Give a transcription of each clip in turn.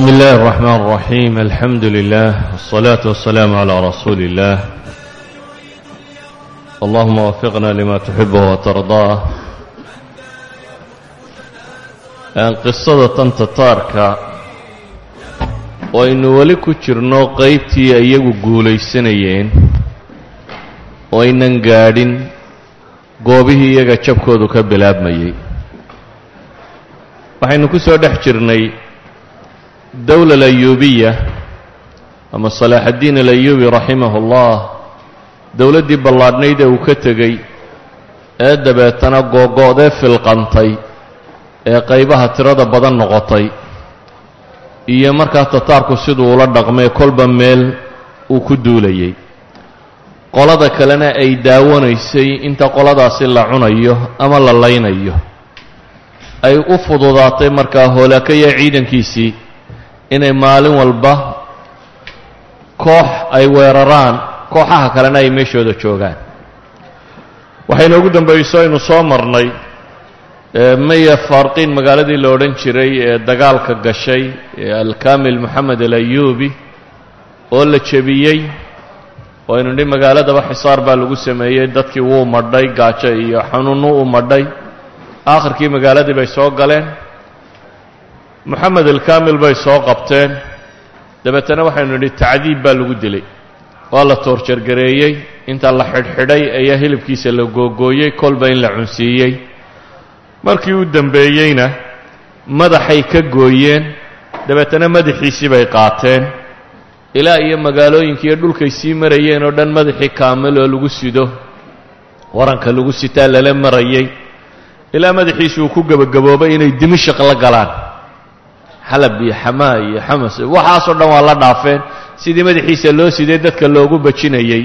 بسم الله الرحمن الرحيم الحمد لله والصلاة والسلام على رسول الله اللهم وفقنا لما تحبه وترضاه qisada tan tataarka oo aynu weli ku jirno qaybtii ay iyagu guulaysanayeen oo aynan gaadhin goobihii iyaga jabkoodu ka bilaabmayey waxaynu ku soo dhex jirnay dowla alayuubiya ama salaaxaddiin alayuubi raximah ullah dowladdii ballaadhnayd ee uu ka tegey ee dabeetana googo'dee filqantay ee qaybaha tirada badan noqotay iyo markaa tataarku siduu ula dhaqmay kolba meel uu ku duulayey qolada kalena ay daawanaysay inta qoladaasi la cunayo ama la laynayo. Ay u fududaatay markaa hoolaakaya ciidankiisii inay maalin walba koox ay weeraraan kooxaha kalena ay meeshooda joogaan. Waxayna ugu dambayso aynu soo marnay maya faarqiin magaaladii la odhan jiray ee dagaalka gashay alkamil moxamed alayuubi oo la jebiyey oo aynu nidhi magaaladaba xisaar baa lagu sameeyey dadkii wuu madhay gaajo iyo xanuunnu u madhay. Aakhirkii magaaladii bay soo galeen moxamed alkamil bay soo qabteen. Dabeetana waxaynu nidhi tacdiib baa lagu dilay. Waa la toorjargareeyey inta la xidhxidhay ayaa hilibkiisa la googooyey kolba in la cunsiiyey. Markii u dembeeyeyna madaxay ka gooyeen dabeetana madaxiisii bay qaateen. Ilaa iyo magaalooyinkiiyo dhulkay sii marayeen oo dhan madaxii kaamil oo lagu sido waranka lagu sitaa lala marayey. Ilaa madaxiisi uu ku gebagaboobay inay dimashaq la galaan xalab iyo xamaa iyo xamas. Waxaasoo dhan waa la dhaafeen. Sidii madaxiisa loo siday dadka loogu bajinayey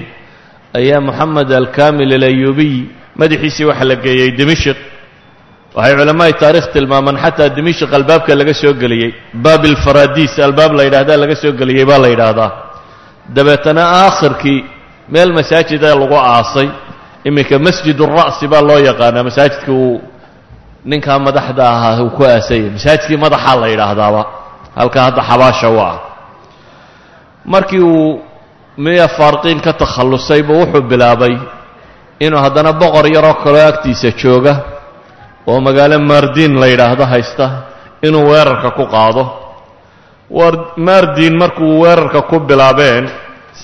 ayaa moxamed alkamil alayuubiy madaxiisii waxa la geeyey dimashq waxay culammaai taarikh tilmaamaan xataa dimashq albaabka laga soo geliyey baab ilfaradiis albaab la yidhahdaa laga soo geliyey baa la yidhaahdaa. Dabeetana aakhirkii meel masaajida lagu aasay. Iminka masjid ura'si baa loo yaqaanaa. Masaajidka uu ninkaa madaxda ahaa uu ku aasayay masaajidkii madaxaa la yidhaahdaaba halkaa hadda xabaasha u ah. Markii uu miya faarqiin ka takhallusayba wuxuu bilaabay inuu haddana boqor yaroo kaloo agtiisa jooga oo magaalo maardiin la yidhaahdo haysta inuu weerarka ku qaado. Maardiin markuu weerarka ku bilaabeen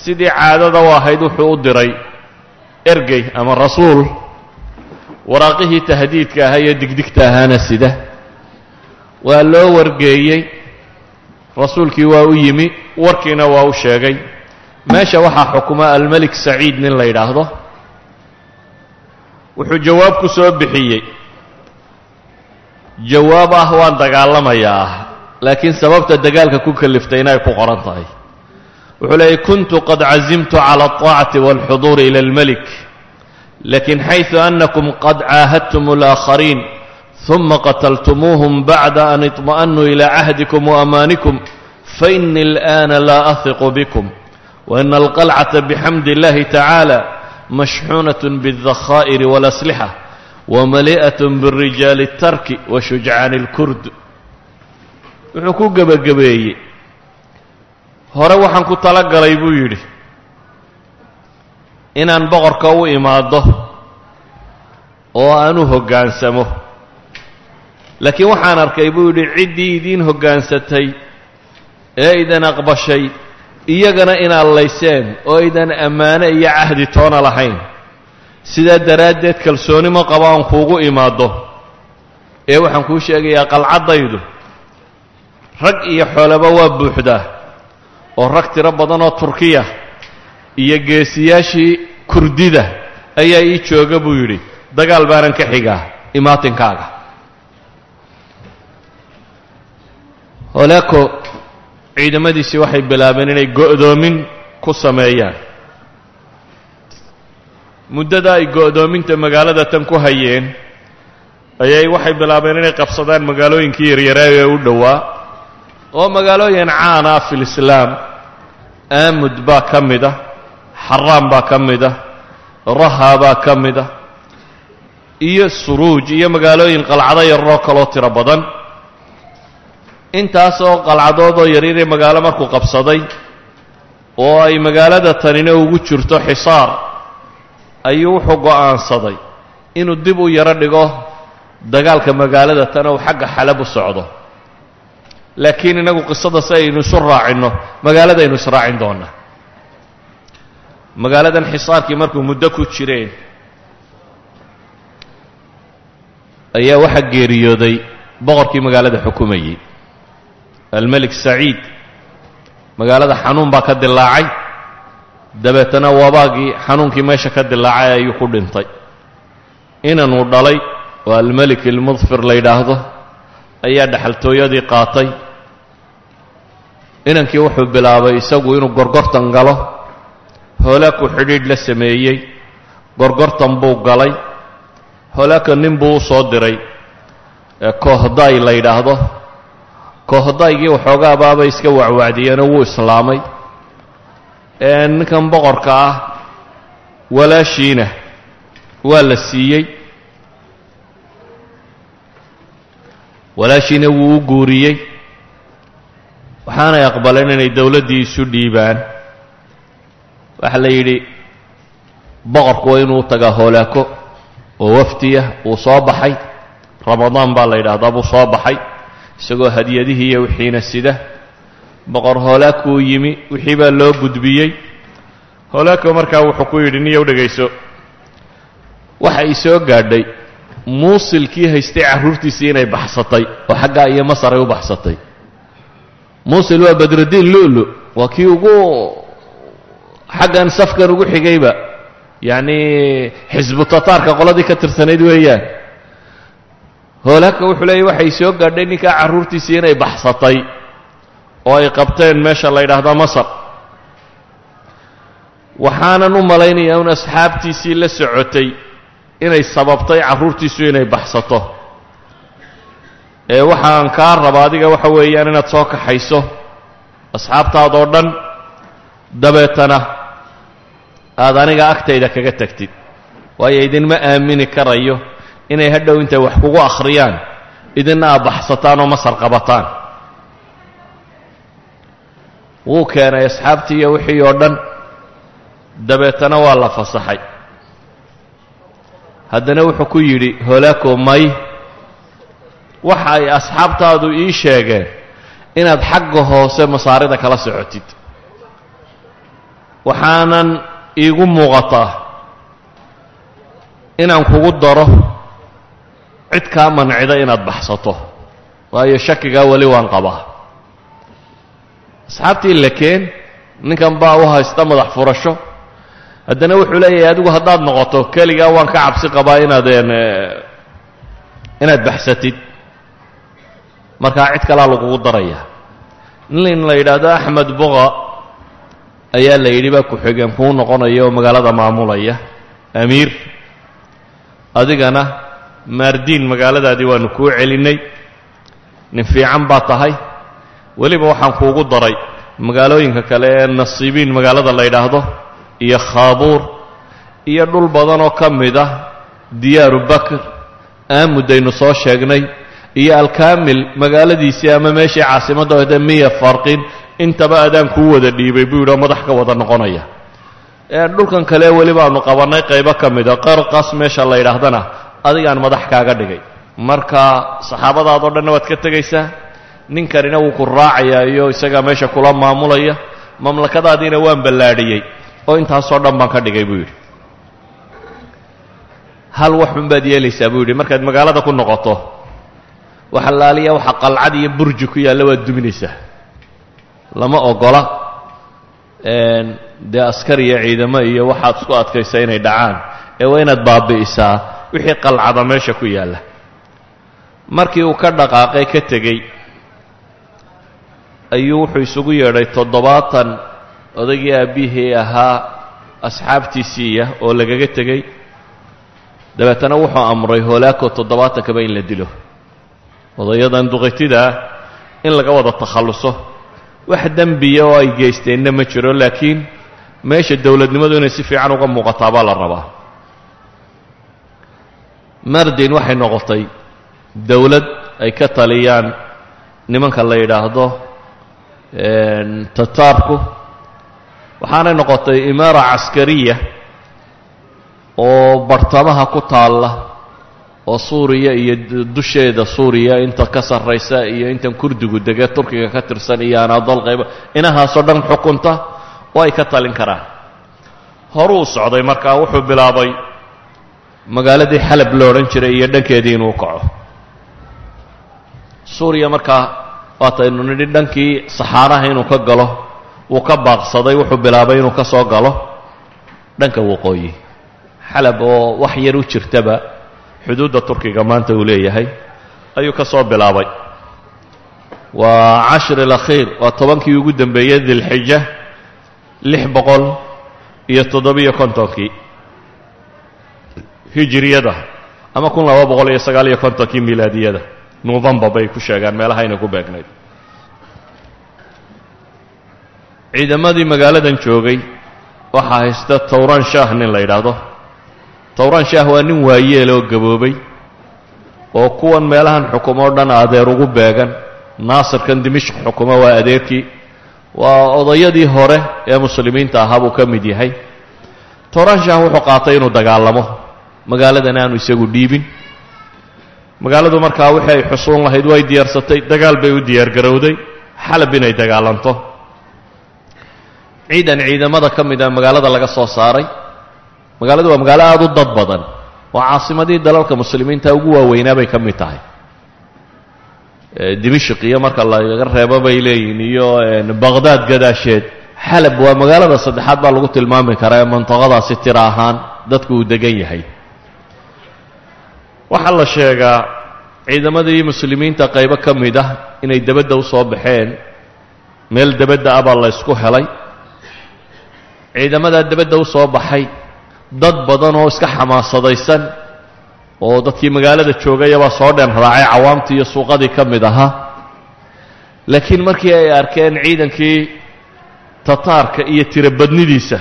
sidii caadada u ahayd wuxuu u diray ergey ama rasuul waraaqihii tahdiidka ahaa iyo digdigta ahaana sida. Waa loo wargeeyey. Rasuulkii waa u yimi warkiina waa u sheegay. Meesha waxaa xukuma almelik saciid nin la yidhaahdo. Wuxuu jawaab ku soo bixiyey. Jawaab ah waan dagaalamayaa ah, laakiin sababta dagaalka ku kaliftay inay ku qoran tahay. Wuxuu leeyay kuntu qad casimtu cala alطaacati wاlxuduuri ila almelik lakin xayثu anakum qad caahadtum اlآakhariin ثuma qatltumuuhm bacda an iطma'nuu ilى cahdikum وamaanikum faإni اlآna laa ahiqu bikm وإna alqalcaةa bxamdi اllahi tacaalى mashxuunaة bالdakhaa'ir wاlaslixa wamali'aة birijaali الtarki washujcaani اlkurd wuxuu ku gebagabeeyey hore waxaan ku tala galay buu yidhi inaan boqorka u imaaddo oo aan u hoggaansamo laakiin waxaan arkay buu yidhi ciddii idiin hoggaansatay ee idan aqbashay iyagana inaad layseen oo idan ammaano iyo cahdi toona lahayn. Sidaa daraaddeed kalsoonimo qaba aan kuugu imaaddo ee waxaan kuu sheegayaa qalcaddaydu rag iyo xoolaba waa buuxdaa oo rag tiro badan oo turkiya iyo geesiyaashii kurdida ayaa ii jooga buu yidhi dagaal baanan ka xigaa imaatinkaaga holeeko ciidamadiisii waxay bilaabeen inay go'doomin ku sameeyaan. Muddada ay go'doominta magaalada tan ku hayeen ayay waxay bilaabeen inay qabsadaan magaalooyinkii yaryaraa ee u dhowaa oo magaalooyin caan ah fi lislaam aamud baa ka mid ah xaraan baa ka mid ah raha baa ka mid ah iyo suruuj iyo magaalooyin qalcado yararoo kaloo tiro badan. Intaasoo qalcadoodoo yaryaree magaalo markuu qabsaday oo ay magaalada tanina ugu jirto xisaar ayuu wuxuu go'aansaday inuu dib u yaro dhigo dagaalka magaalada tan ou xagga xalab u socdo. Laakiin inagu qisada si aynu isu raacinno magaaladaynu israacin doonnaa magaaladan xisaarkii markuu muddo ku jireen ayaa waxaa geeriyooday boqorkii magaalada xukumayey almelik saciid magaalada xanuun baa ka dilaacay dabeetana wabaagii xanuunkii meesha ka dilaacay ayuu ku dhintay. Inanuu dhalay oo almelik ilmudfir la yidhaahdo ayaa dhexaltooyadii qaatay. Inankii wuxuu bilaabay isagu inuu gorgortan galo hoolaaku xidhiidh la sameeyey. Gorgortan buu galay. Hoolaaka nin buu u soo diray. Koohday la yidhaahdo. Koohdaygii waxoogaa baabay iska wacwacdiyeenoo wuu islaamay. Ninkan boqorka ah walaashiina waa la siiyey. Walaashiina wuu u guuriyey. Waxaanay aqbaleen inay dowladdii isu dhiibaan waxaa la yidhi boqorku waa inuu tagaa hoolaako oo wafdiya uu soo baxay. Ramadaan baa la yidhaahdaa buu soo baxay isagoo hadiyadihii iyo wixiina sida. Boqor hoolaakuu yimi wixii baa loo gudbiyey. Hoolaako markaa wuxuu ku yidhi niyow dhegayso waxa ay soo gaadhay muusilkii haystay carruurtiisii inay baxsatay oo xaggaa iyo masar ay u baxsatay. Muusil waa badrudiin lu'lu waa kii ugu xaggan safkan ugu xigayba yacni xisbu tataarka qoladii ka tirsanayd weeyaan. Hoolaaka wuxuu leeyay waxay soo gaadhay ninkaa carruurtiisii inay baxsatay oo ay qabteen meesha la yidhaahda masar. Waxaanan u malaynayaa un asxaabtiisii la socotay inay sababtay carruurtiisu inay baxsato. Ee waxaan kaa raba adiga waxa weeyaan inaad soo kaxayso asxaabtaadoo dhan dabeetana aad aniga agtayda kaga tagtid. Waayo idinma aamini karayo inay hadhow intay wax kugu akhriyaan idinna aad baxsataan oo masar qabataan wuu keenay asxaabtii iyo wixii oo dhan. Dabeetana waa la fasaxay. Haddana wuxuu ku yidhi hoolaako may. Waxa ay asxaabtaadu ii sheegeen inaad xagga hoose masaarida kala socotid. Waxaanan iigu muuqataa inaan kugu daro cid kaa mancida inaad baxsato waayo shakigaa weli waan qabaa. Asxaabtii lakeen ninkan baa u haysta madax furasho. Haddana wuxuu leeyahay adigu haddaad noqoto keligaa waan ka cabsi qabaa inaadeen inaad baxsatid. Markaa cid kalaa lagugu daraya nin la yidhaahdo axmed boqa ayaa la yidhi baa ku-xigeen kuu noqonaya oo magaalada maamulaya. Amiir adigana maardiin magaaladaadii waanu kuu celinnay nin fiican baa tahay. Weliba waxaan kuugu daray magaalooyinka kale ee nasiibiin magaalada la yidhaahdo iyo khaabuur iyo dhul badan oo ka mid ah diyaaru bakr aamudaynu soo sheegnay iyo alkaamil magaaladiisii ama meeshii caasimadda ohde miya farqin intaba adaan kuu wada dhiibay buu yidhi oo madax ka wada noqonaya. Dhulkan kale weli baanu qabannay qaybo ka mida qarqas meesha la yidhaahdana adigaan madax kaaga dhigay. Marka saxaabadaadoo dhanna waad ka tegaysaa ninkanina wuu ku raacayaa iyo isagaa meesha kula maamulaya. Mamlakadaadiina waan ballaadhiyey oo intaasoo dhan baan ka dhigay buu yidhi. Hal waxun baad yeelaysaa buu yidhi markaad magaalada ku noqoto wax allaaliya waxa qalcad iyo burji ku yaalla waad duminaysaa lama ogola dee askar iyo ciidamo iyo waxaad isku adkaysa inay dhacaan. Ee waa inaad baabi'isaa wixii qalcada meesha ku yaalla. Markii uu ka dhaqaaqay ka tegey ayuu wuxuu isugu yeedhay toddobaatan odaygii aabbihii ahaa asxaabtiisiiya oo lagaga tegey. Dabeetana wuxuu amray hoolaako toddobaatankaba in la dilo. Odayadan duqaytidaa in laga wada takhalluso wax dembiya oo ay geysteenna ma jiro laakiin meesha dowladnimadu inay si fiican uga muuqataa baa la rabaa. Mardin waxay noqotay dowlad ay ka taliyaan nimanka la yidhaahdo tataarku waxaanay noqotay imaara caskariya oo bartamaha ku taalla oo suuriya iyo dusheeda suuriya inta ka sarraysa iyo intan kurdigu dege turkiga ka tirsan iyo anadol qayba inahaasoo dhan xukunta oo ay ka talin karaan. Horuu socday markaa wuxuu bilaabay magaaladii xalab lo odhan jiray iyo dhankeedii inuu kaco. Suuriya markaa waataynu nidhi dhankii saxaaraha inuu ka galo wuu ka baaqsaday wuxuu bilaabay inuu ka soo galo dhanka waqooyi xalab oo wax yar u jirtaba xuduudda turkiga maanta uu leeyahay ayuu ka soo bilaabay. Waa cashir alakhiir waa tobankii ugu dembeeyey dilxija lix boqol iyo toddobiyo kontonkii hijiriyada ama kun laba boqol iyo sagaal iyo kontonkii milaadiyada. Novembar bay ku sheegaan meelahayna ku beegnayd. Ciidamadii magaaladan joogay waxaa haysta towran shaah nin la yidhaahdo towran shaah waa nin waayeel oo gaboobay oo kuwan meelahan xukumo o dhan adeer ugu beegan. Naasirkan dimishq xukumo waa adeerkii. Waa odayadii hore ee muslimiinta ahaa buu ka mid yahay. Towran shaah wuxuu qaatay inuu dagaalamo. Magaaladan aanu isagu dhiibin. Magaaladu markaa wixii ay xusuun lahayd way diyaarsatay dagaal bay u diyaargarowday xalab inay dagaalanto. Ciidan ciidamada ka mid a magaalada laga soo saaray magaaladu waa magaalo aada u dad badan. Oo caasimadii dalalka muslimiinta ugu waaweynaa bay ka mid tahay. Dimishq iyo marka laga reebo bay leeyihiin iyo baqhdaad gadaasheed xalab waa magaalada saddexaad baa lagu tilmaami karaa ee mantaqadaasi tira ahaan dadku uu degan yahay. Waxaa la sheegaa ciidamadii muslimiinta qaybo ka mid ah inay debadda u soo baxeen. Meel debadda ah baa la helay. Ciidamadaa debadda u baxay dad badan oo iska xamaasadaysan oo dadkii magaalada joogayabaa soo dhen raacay cawaamtii iyo suuqadii ka mid ahaa laakiin markii ay arkeen ciidankii tataarka iyo tirobadnidiisa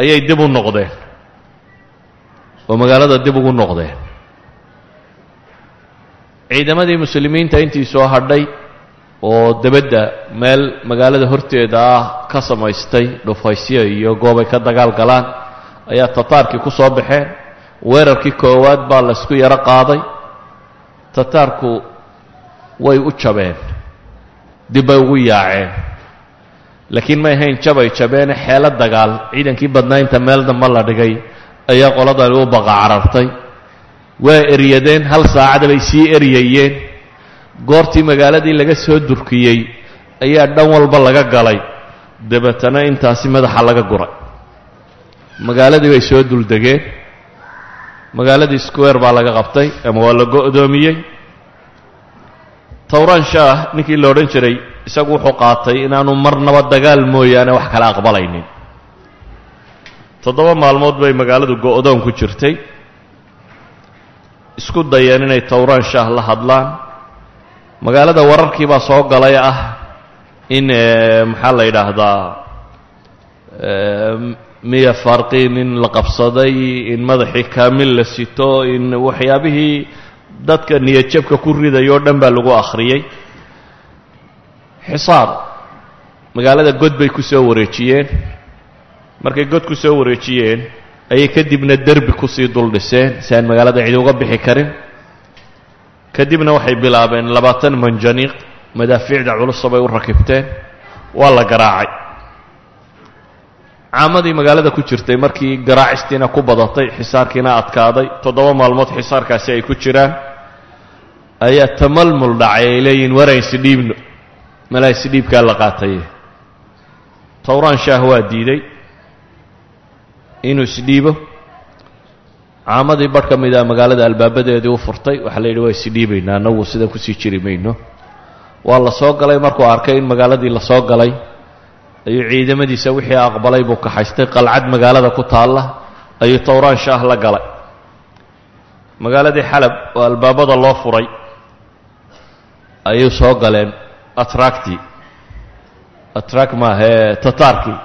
ayay dib u noqdeen. Oo magaalada dib ugu noqdeen. Ciidamadii muslimiinta intii soo hadhay oo debadda meel magaalada horteeda ah ka samaystay dhufaysyo iyo goobay ka dagaal galaan ayaa tataarkii ku soo baxeen weerarkii koowaad baa laysku yaro qaaday. Tataarku way u jabeen. Dib bay ugu yaaceen. Laakiin may ahayn jabay jabeene xeelo dagaal ciidankii badnaynta meel damba la dhigay ayaa qoladani u baqa carartay. Waa eryadeen hal saacada bay sii eryayeen goortii magaaladii laga soo durkiyey ayaa dhan walba laga galay. Dabeetana intaasi madaxa laga guray magaaladii bay soo duldegeen. Magaaladii square baa laga qabtay ama waa la go'doomiyey. Towran shaah ninkii la odhan jiray isagu wuxuu qaatay inaanu marnaba dagaal mooyaane wax kala aqbalaynin. Toddoba maalmood bay magaaladu go'doon ku jirtay. Isku dayeen inay towran shaah la hadlaan. Magaalada wararkii baa soo galay ah in maxaa la yidhaahdaa miya farqiin in la qabsaday in madaxii kaamil la sito in waxyaabihii dadka niyadjabka ku riday oo dhan baa lagu akhriyey xisaar magaalada god bay ku soo wareejiyeen. Markay god ku soo wareejiyeen ayay kadibna derbi ku sii dul dhiseen si aan magaalada cidi uga bixi karin. Kadibna waxay bilaabeen labaatan manjaniiq madaafiicda culusa bay u rakibteen waa la garaacay caamadii magaalada ku jirtay markii garaacistiina ku badatay xisaarkiina adkaaday toddoba maalmood xisaarkaasi ay ku jiraan ayaa tamalmul dhacay ay leeyihiin waraan isdhiibno malaa isdhiibkaa la qaataye towraan shaah waa diiday inuu isdhiibo caamadii barh ka mid a magaalada albaabadeedii u furtay waxaa la yidhi waa isdhiibaynaa annagu sidan ku sii jiri mayno. Waa la soo galay markuu arkay in magaaladii la soo galay ayuu ciidamadiisa wixii aqbalay buu kaxaystay qalcad magaalada ku taalla ayuu towraan shaah la galay. Magaaladii xalab oo albaabada loo furay. Ayuu soo galeen atractii atrak maahee tataarkii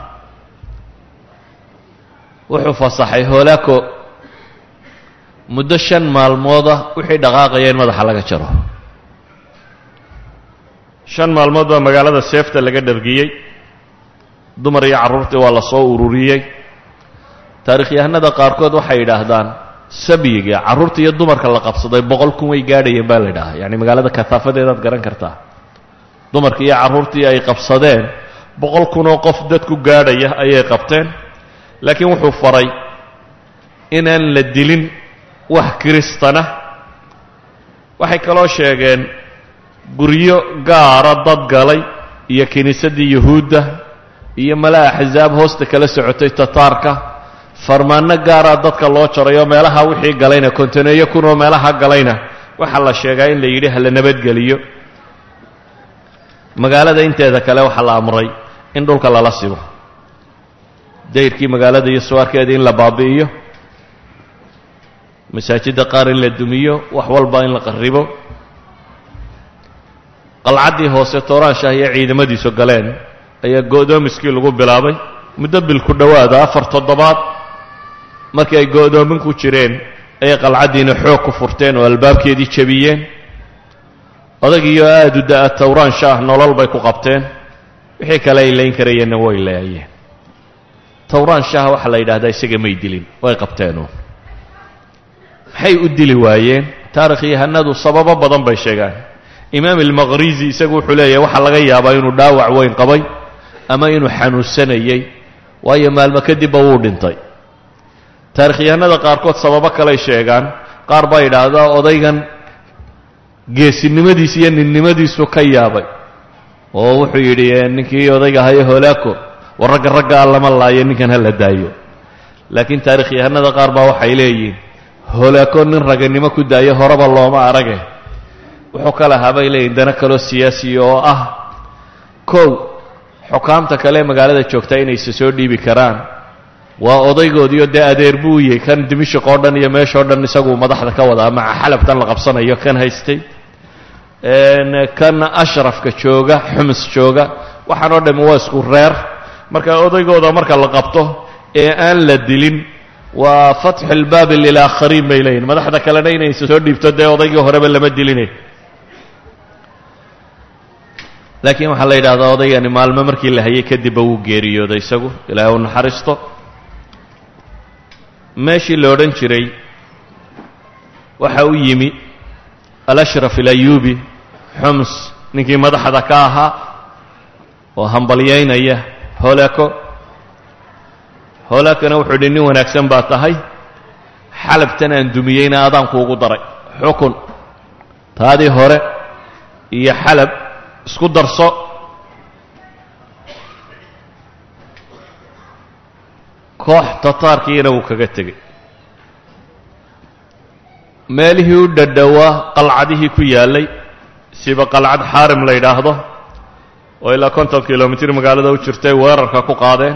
wuxuu fasaxay hoolaako muddo shan maalmooda wixii dhaqaaqaya in madaxa laga jaro. Shan maalmood baa magaalada seefta laga dhargiyey dumar iyo carruurtii waa la soo ururiyey. Taarikhyahanada qaarkood waxay yidhaahdaan sabyiga carruurta iyo dumarka la qabsaday boqol kun way gaadhayeen baa la yidhahaa yacni magaalada kasaafadeedaad garan kartaa dumarkii iyo carruurtii ay qabsadeen boqol kunoo qof dadku gaadhaya ayay qabteen. Laakiin wuxuu faray inaan la dilin wax kiristana. Waxay kaloo sheegeen guryo gaara dad galay iyo kiniisaddii yuhuudda iyo mala axsaab hoosta kala socotay tataarka farmaanno gaaraa dadka loo jarayo meelaha wixii galayna kontaneeyo kunoo meelaha galayna waxaa la sheegaa in la yidhi ha la nabadgeliyo. Magaalada inteeda kale waxaa la amray in dhulka lala sibo dayrkii magaalada iyo suwaarkeedii in la baabi'iyo. Masaajidda qaar in la dumiyo wax walba in la qarribo. Qalcaddii hoose tooraanshaah iyo ciidamadiisu galeen ayaa go'doomiskii lagu bilaabay. Muddo bil ku dhowaada afar toddobaad markii ay go'doomin ku jireen ayay qalcaddiina xoog ku furteen oo albaabkeedii jebiyeen. Odagiioo aada u da'a towraanshaah nolol bay ku qabteen. Wixii kale ay layn karayeenna way leeyeen towraanshaah waxaa la yidhahdaa isaga may dilin. Way qabteenuun maxay u dili waayeen? Taarikhyahanadu sababo badan bay sheegaan. Imaam almaqhrisi isagu wuxuu leeyahay waxaa laga yaabaa inuu dhaawac weyn qabay ama inuu xanuunsanayey waayo maalmo kadibba wuu dhintay. Taarikhyahanada qaarkood sababo kaley sheegaan. Qaar baa yidhaahdaa odaygan geesinimadiis iyo ninnimadiisu ka yaabay. Oo wuxuu yidhi ninkii odayga haye holaako war ragga ragga a lama laayo ninkan ha la daayo. Laakiin taarikhyahanada qaar baa waxay leeyihiin holaako nin raganimo ku daayo horeba looma arage. Wuxuu ka lahaa bay leeyihiin dana kaloo siyaasiya oo ah. Kow xukaamta kale magaalada joogtaa inayse soo dhiibi karaan waa odaygoodiio dee adeer buu yey kan dimishiq oo dhan iyo meeshao dhan isaguu madaxda ka wadaa maca xalabtan la qabsanayo kan haystay. Kan ashrafka jooga xumus jooga waxaan oo dhami waa isku reer. Marka odaygooda marka la qabto ee aan la dilin waa fatxu lbaabi lilaakhariin bay leeyihiin madaxda kalena inayse soo dhiibto dee odaygii horeba lama dilinay laakiin waxaa la yidhahdaa odaygani maalmo markii la hayay kadibba wuu geeriyooday isagu. Ilaahay u naxariisto. Meeshii la odhan jiray waxa u yimi alashraf alayuubi xums ninkii madaxda ka ahaa oo hambalyaynaya holako holakona wuxuu idhi nin wanaagsan baa tahay. Xalabtan aan dumiyeyna adaanku ugu daray. Xukun. Taadii hore iyo xalab isku darso. Koox tataarkiina wuu kaga tegey. Meelihii u dhadhowaa qalcadihii ku yaallay siba qalcad xaarim la yidhaahdo oo ilaa konton kilomitir magaalada u jirtay weerarka ku qaadeen.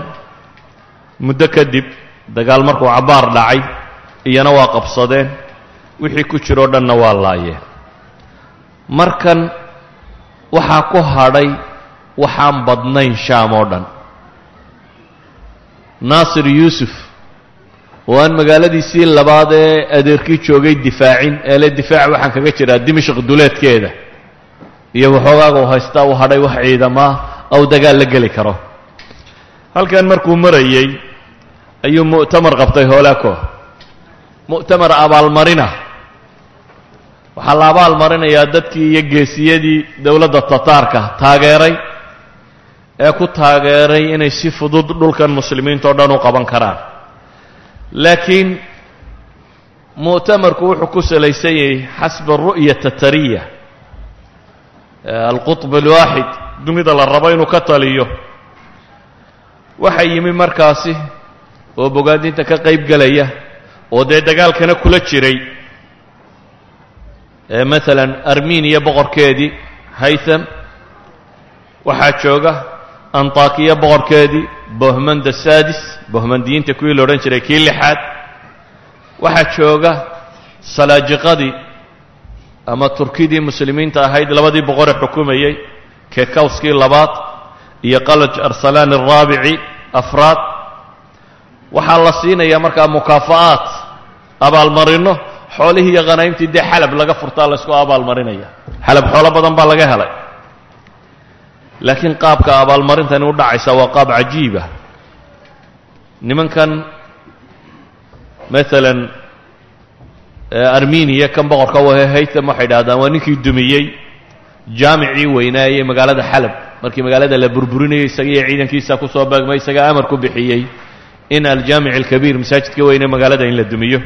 Muddo kadib dagaal markuu cabbaar dhacay iyana waa qabsadeen. Wixii ku jiroo dhanna waa laayeen. Markan waxaa ku hadhay waxaan badnayn shaam oo dhan. Naasir yuusuf oo aan magaaladiisii labaad ee adeerkii joogay difaacin eele difaac waxaan kaga jiraa dimashq duleedkeeda. Iyo waxoogaaga u haystaa uu hadhay wax ciidamaa aw dagaal la geli karo. Halkan markuu marayey ayuu mu'tamar qabtay hoolaako mu'tamar abaalmarina waxaa la abaalmarinayaa dadkii iyo geesiyadii dowladda tataarka taageeray ee ku taageeray inay si fudud dhulkan muslimiinta oo dhan u qaban karaan. Laakiin mu'tamarku wuxuu ku salaysan yahay xasba ru'ya tatariya. Alqutb alwaaxid dunida la rabo inuu ka taliyo. Waxaa yimi markaasi oo bogaadinta ka qayb gelaya oo dee dagaalkana kula jiray maalan armeniya boqorkeedii haytham waxaa jooga antakiya boqorkeedii bohmanda sadis bohmandiyiinta kuwii la odhan jiray kii lixaad. Waxaa jooga salaajiqadii ama turkidii muslimiinta ahayd labadii boqore xukumayey kekawskii labaad iyo qalaj arsalaan araabici afraad. Waxaa la siinayaa markaa mukaafa'aat abaalmarino xoolihii iyo khanaymtii dee xalab laga furtaa laysku abaalmarinaya xalab xoolo badan baa laga helay. Laakiin qaabka abaalmarintani u dhacaysa waa qaab cajiiba nimankan maalan armeniya kan boqorka wahe haytham waxay dhahdaan waa ninkii dumiyey jaamicii weynaayey magaalada xalab. Markii magaalada la burburinayay isaga iyo ciidankiisa ku soo beegmay isagaa amar ku bixiyey in aljaamic alkabiir masaajidka weyne magaalada in la dumiyo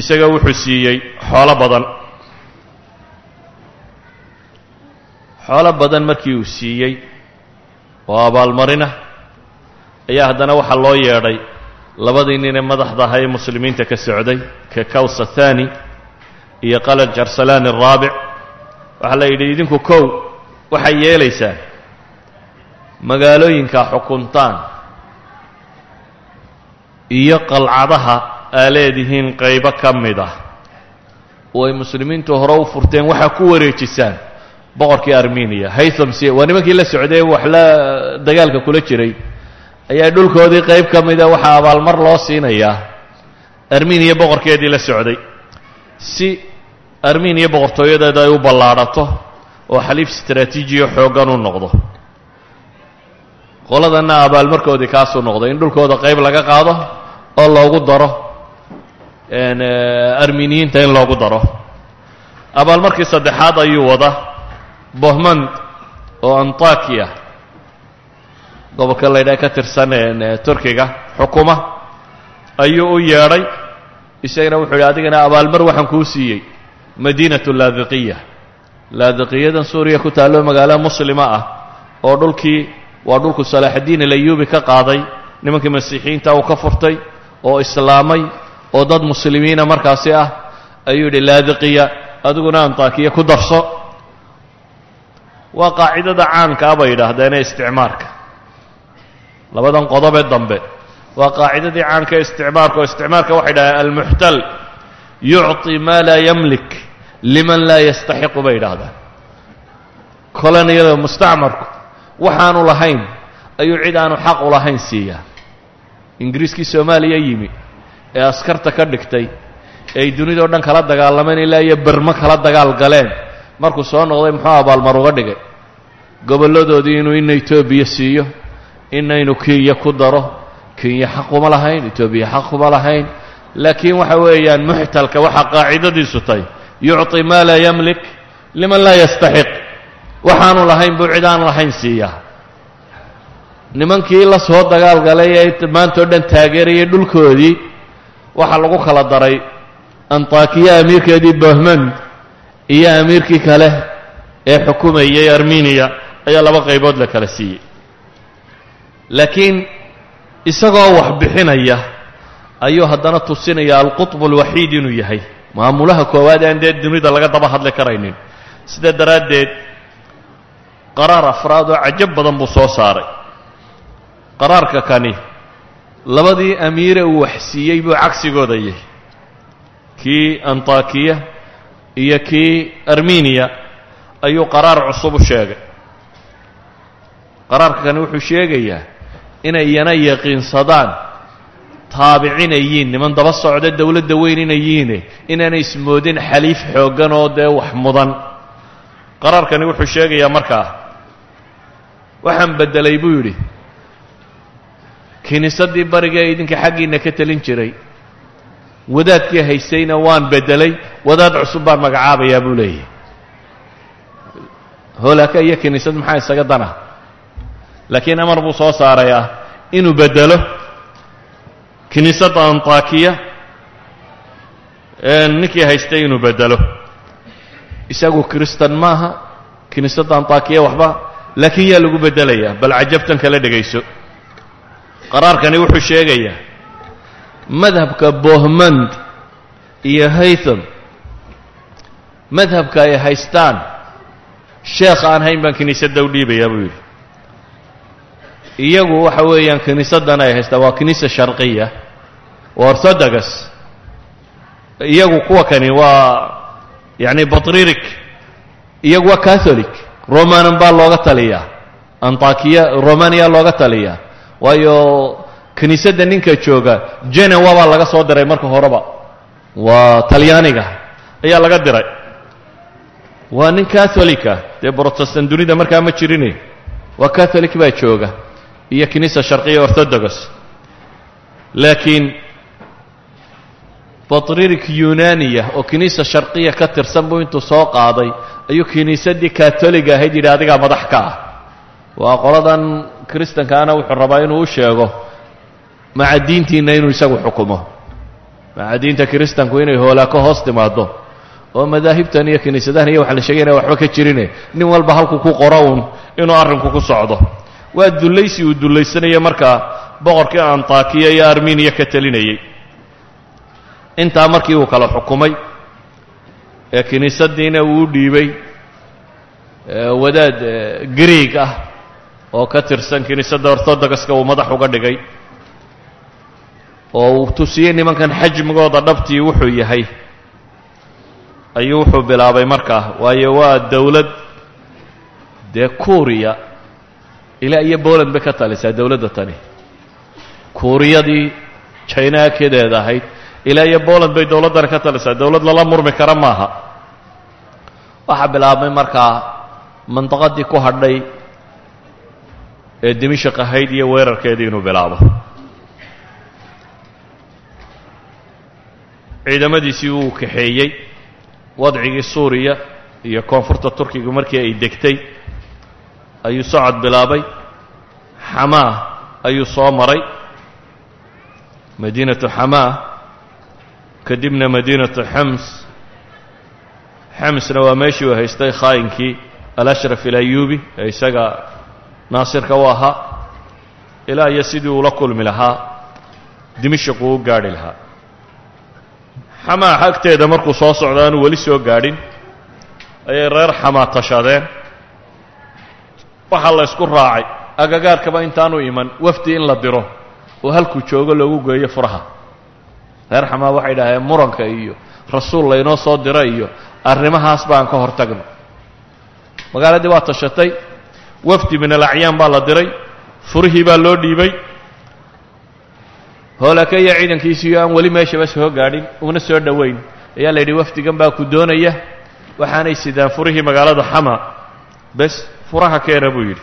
isaga wuxuu siiyey xoolo badan. Xoolo badan markii uu siiyey oo abaalmarina ayaa haddana waxaa loo yeedhay labadii nin ee madaxda ahaa ee muslimiinta ka socday ka kaws athani iyo qalad jarsalaan araabic waxaa la yidhi idinku kow waxay yeelaysaan magaalooyinka xukuntaan iyo qalcadaha aa leedihiin qaybo ka mid ah. Oo ay muslimiintu hore u furteen waxaa ku wareejisaan boqorkii armeniya haythams waa nimankii la socday wax la dagaalka kula jiray. Ayaa dhulkoodii qayb ka mida waxaa abaalmar loo siinayaa. Armeniya boqorkeedii la socday. Si armeniya boqortooyadeeda ay u ballaadhato oo xaliif istraatiijiyo xooggan u noqdo. Qoladanna abaalmarkoodii kaasuu noqday in dhulkooda qayb laga qaado oo loogu daro armeniyiinta in loogu daro. Abaalmarkii saddexaad ayuu wada bohmand oo antakiya. Gobolka la ydhaha ka tirsan turkiga xukuma ayuu u yeedhay. Isagana wuxuu yidhi adigana abaalmar waxaan kuu siiyey. Madiinatu laadiqiya. Laadiqiyadan suuriya ku taallo magaalo muslima ah oo dhulkii waa dhulku salaaxaddiin alayuubi ka qaaday. Nimankii masiixiyiinta uu ka furtay oo islaamay oo dad muslimiina markaasi ah ayuu yidhi laadiqiya adiguna antakiya ku darso. Waa qaacidada caankaa bay yidhaahdeenee isticmaarka labadan qodobee dambe waa qaacidadii caanka isticmaarka oo isticmaarka waxay dhahdeen almuxtal yucطi maa laa yamlik liman laa yastaxiqu bay yidhaahdaan koloniyada mustacmarku waxaanu lahayn ayuu cid aanu xaq u lahayn siiyaa. Ingiriiskii soomaaliya yimi ee askarta ka dhigtay ay dunidao dhan kala dagaalameen ilaa iyo bermo kala dagaal galeen. Markuu soo noqday muxuu abaalmar uga dhigay? Gobolladoodii inuu ina etoobiya siiyo inaynu kenya ku daro kenya xaquma lahayn etoobiya xaquma lahayn. Laakiin waxa weeyaan muxtalka waxaa qaacidadiisu tahay yucطi maa laa yamlik liman laa yastaxiq. Waxaanu lahayn buu cid aan lahayn siiyaa. Nimankii la soo dagaal galay ee maanta o dhan taageerayay dhulkoodii waxaa lagu kala daray antakiya amiirkeedii bohmand iyo amiirkii kale ee xukumayay armeniya ayaa laba qaybood la kala siiyey. Laakiin isagoo wax bixinaya ayuu haddana tusinaya alqutb alwaxiid inuu yahay. Maamulaha koowaad aan dee dunida laga daba hadli karaynin. Sida daraaddeed qaraar afraad oo cajab badan buu soo saaray. Qaraarka kani labadii amiire uu waxsiiyey buu cagsigooda yahay. Kii antakiya iyo kii armeniya ayuu qaraar cusub u sheegay. Qaraarka kani wuxuu sheegayaa inay yana yaqiinsadaan taabicin ay yihiin niman daba socda dowladda weyn inay yihiine inaanay ismoodin xaliif xooggan oo dee wax mudan. Qaraarkani wuxuu sheegayaa markaa waxaan beddelay buu yidhi kiniisaddii bariga ee idinka xaggiinna ka telin jiray. Wadaadkii haystayna waan beddelay wadaad cusub baan magacaabayaa buu leeyahay. Hoolaka iyo kiniisad maxaa isaga dana? Laakiin amar buu soo saarayaa inuu beddelo kiniisadda antakiya ninkii haystay inuu beddelo. Isagu kristan maaha kiniisadda antakiya waxba laakiin yaa lagu beddelayaa bal cajabtan kala dhegayso qaraarkani wuxuu sheegayaa madhabka bohmand iyo haytham madhabka ay haystaan sheekh aan hayn baan kiniisadda u dhiibayaa buu yidhi. Iyagu waxa weeyaan kiniisaddan ay haystaan waa kiniisa sharqiya waa orthodox. Iyagu kuwa kani waa yacni batririk iyagu waa catholic. Romanan baa looga taliyaa. Antakiya romaniya looga taliyaa waayo kiniisadda ninka jooga genewa baa laga soo diray marka horeba waa talyaaniga ayaa laga diray. Waa nin catholica dee brotestant dunida markaa ma jirine waa catholic baa jooga. Iyo kiniisa sharqiya orthodox. Laakiin batririk yunaniya oo kiniisa sharqiya ka tirsan buu intuu soo qaaday ayuu kiniisaddii katoliga ahayd yidhi adigaa madax ka ah. Waa qoladan kristankaana wuxuu rabaa inuu u sheego maca diintiinna inuu isagu xukumo. Maca diinta kiristanku inay hoolaa ka hoos timaado oo madaahibtan iyo kiniisadahan iyo waxa la sheegay waxba ka jirine nin walba halku ku qoro uun inuu arrinku ku socdo. Waa dullaysi uu dullaysanaya markaa boqorkii antakiya iyo armeniya ka telinayey intaa markii uu kala xukumay ee kiniisaddiina uu dhiibay wadaad greeg ah oo ka tirsan kiniisadda orthodoxka uu madax uga dhigay oo uu tusiyey nimankan xajmigooda dhabtii wuxuu yahay ayuu wuxuu bilaabay markaa waayo waa dowlad dee kuuriya ilaa iyo boland bay ka talisaa dowladda tani. Kuuriyadii jina kedeeda ahayd ilaa iyo boland bay dowladdani ka talisaa dowlad lala murmi kara maaha. Waxaa bilaabmay markaa mandaqadii ku hadhay ee dimishaq ahayd iyo weerarkeedii inuu bilaabo. Ciidamadiisii uu kaxeeyey wadcigii suuriya iyo koonfurta turkiga markii ay degtay ayuu socod bilaabay. Xamaa ayuu soo maray. Madiinatu xamaa kadibna madiinatu xams. Xamsna waa meeshii uu haystay khaayinkii alashraf ilayubi ee isaga naasirka u ahaa ilaa iyo sidii uula kulmi lahaa. Dimishaq uu u gaadhi lahaa. Xamaa agteeda markuu soo socdo aanu weli soo gaadhin. Ayay reer xamaa tashadeen. Waxaa la ysku raacay. Agagaarkaba intaanu iman wafdi in la diro. Oo halkuu joogo loogu geeyo furaha. Reer xamaa waxay idhaaheen muranka iyo rasuul laynoo soo dira iyo arrimahaas baan ka hor tagno magaaladii waa tashatay wafdi min alacyaan baa la diray furihii baa loo dhiibay. Hoolakeeya ciidankiisiiyo aan weli meeshaba soo gaadhin una soo dhowayn ayaa la yidhi wafdigan baa ku doonaya waxaanay sidaan furihii magaalada xama. Bes furaha keena buu yidhi.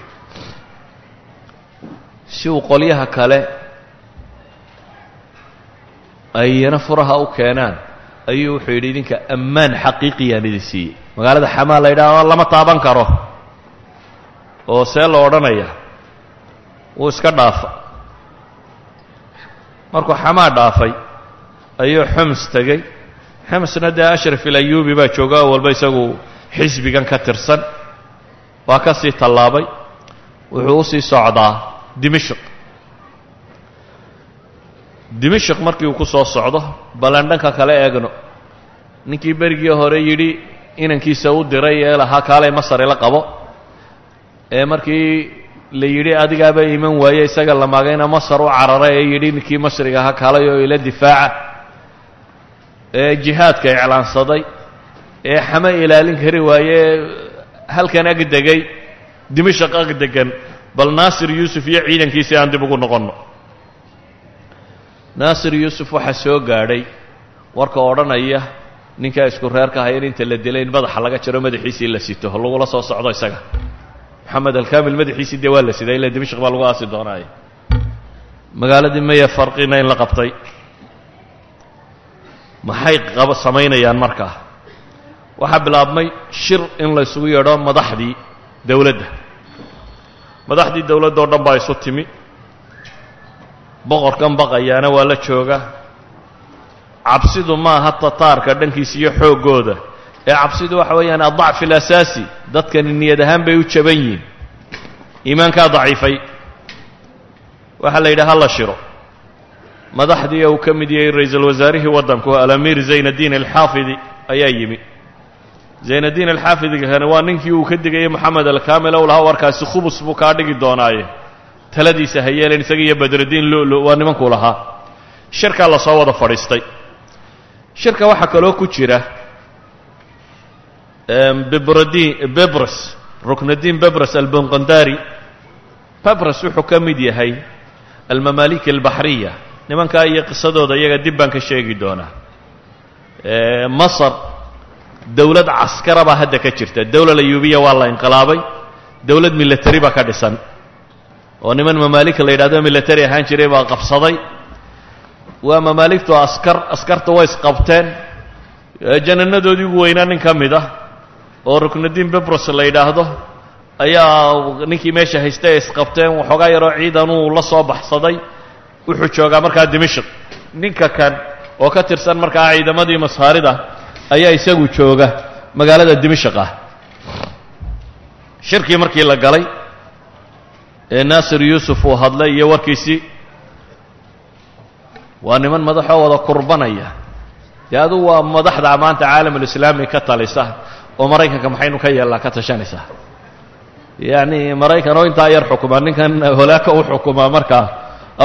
Si uu qolyaha kale ayna furaha u keenaan ayuu wuxuu yidhi idinka ammaan xaqiiqiyaan idin siiyey. Magaalada xamaa la yidhaha lama taaban karo oo see lo odhanaya wuu iska dhaafa. Markuu xamaa dhaafay ayuu xums tegey. Xumsna dee ashraf ilayubi baa jooga oo walba isagu xisbigan ka tirsan waa ka sii tallaabay. Wuxuu u sii socdaa dimishq. Dimishq markii uu ku soo socdo ballan dhanka kale eegno. Ninkii berigii hore yidhi inankiisa u diray ee lahaa kaalay masar ila qabo ee markii la yidhi adigaaba iman waaye isaga la maagayna masar u cararay ee yidhi ninkii masriga ahaa kaalay oo ila difaaca. Ee jihaadka iclaansaday ee xama ilaalin kari waaye halkan ag degay dimashaq ag degan bal naasir yuusuf iyo ciidankiisii aan dib ugu noqonno. Naasir yuusuf waxaa soo gaadhay warka odhanaya ninkaa isku reerka ahay in inta la dilay in madaxa laga jaro madaxiisii la sito lagula soo socdo isaga maxamed alkamil madaxiisii dee waa la siday ila dimashq baa lagu aasi doonaaye magaaladii maya farqina in la qabtay. Maxay samaynayaan markaa waxaa bilaabmay shir in la ysugu yeedho madaxdii dowladda. Madaxdii dowladda o dhan baa isu timi. Boqorkan baqayaana waa la jooga. Cabsidu maaha tataarka dhankiisa iyo xooggooda ee cabsidu waxa weeyaan adacfi alasaasi dadkani niyad ahaan bay u jaban yihiin. Iimaankaa daciifay waxaa la yidhi ha la shiro. Madaxdii uu ka mid yahay ra'iisul wasaarihii waddanku alamiir zaynaddiin alxaafidi ayaa yimi. Zaynaddiin alxaafidigani waa ninkii uu ka digayay moxamed alkamil ow lahaa warkaasi khubus buu kaa dhigi doonaaye. Taladiisa ha yeeleen isaga iyo badraddiin lolo waa nimankuu lahaa. Shirkaa la soo wada fadhiistay. Shirka waxaa kaloo ku jira bebres ruknaddiin bebres albunqandari. Bebres wuxuu ka mid yahay almamaalik albaxriya nimankaa iyo qisadooda iyaga dib baan ka sheegi doonaa. Masar dowlad caskara baa hadda ka jirta. Dowlal ayuubiya waa la inqilaabay. Dowlad milatari baa ka dhisan. Oo niman mamaalika la yidhahdo milatari ahaan jiray baa qabsaday. Waa mamaaligtu askar askarta way isqabteen jananadoodii ugu weynaa nin ka mid ah oo ruknudiin bebros la yidhaahdo ayaa ninkii meesha haystay ay isqabteen waxoogaa yaroo ciidanuu la soo baxsaday wuxuu joogaa markaa dimashq. Ninka kan oo ka tirsan markaa ciidamadii masaarida ayaa isagu jooga magaalada dimashq ah. Shirkii markii la galay ee naasir yuusuf uu hadlay iyo warkiisii waa niman madaxoo wada kurbanaya. Dee adugu waa madaxda maanta caalamulislaami ka talisa oo maraykanka maxaynu ka yeellaa ka tashanaysaa yacni maraykan oo intaa yar xukuma ninkan holaaka u xukumaa markaa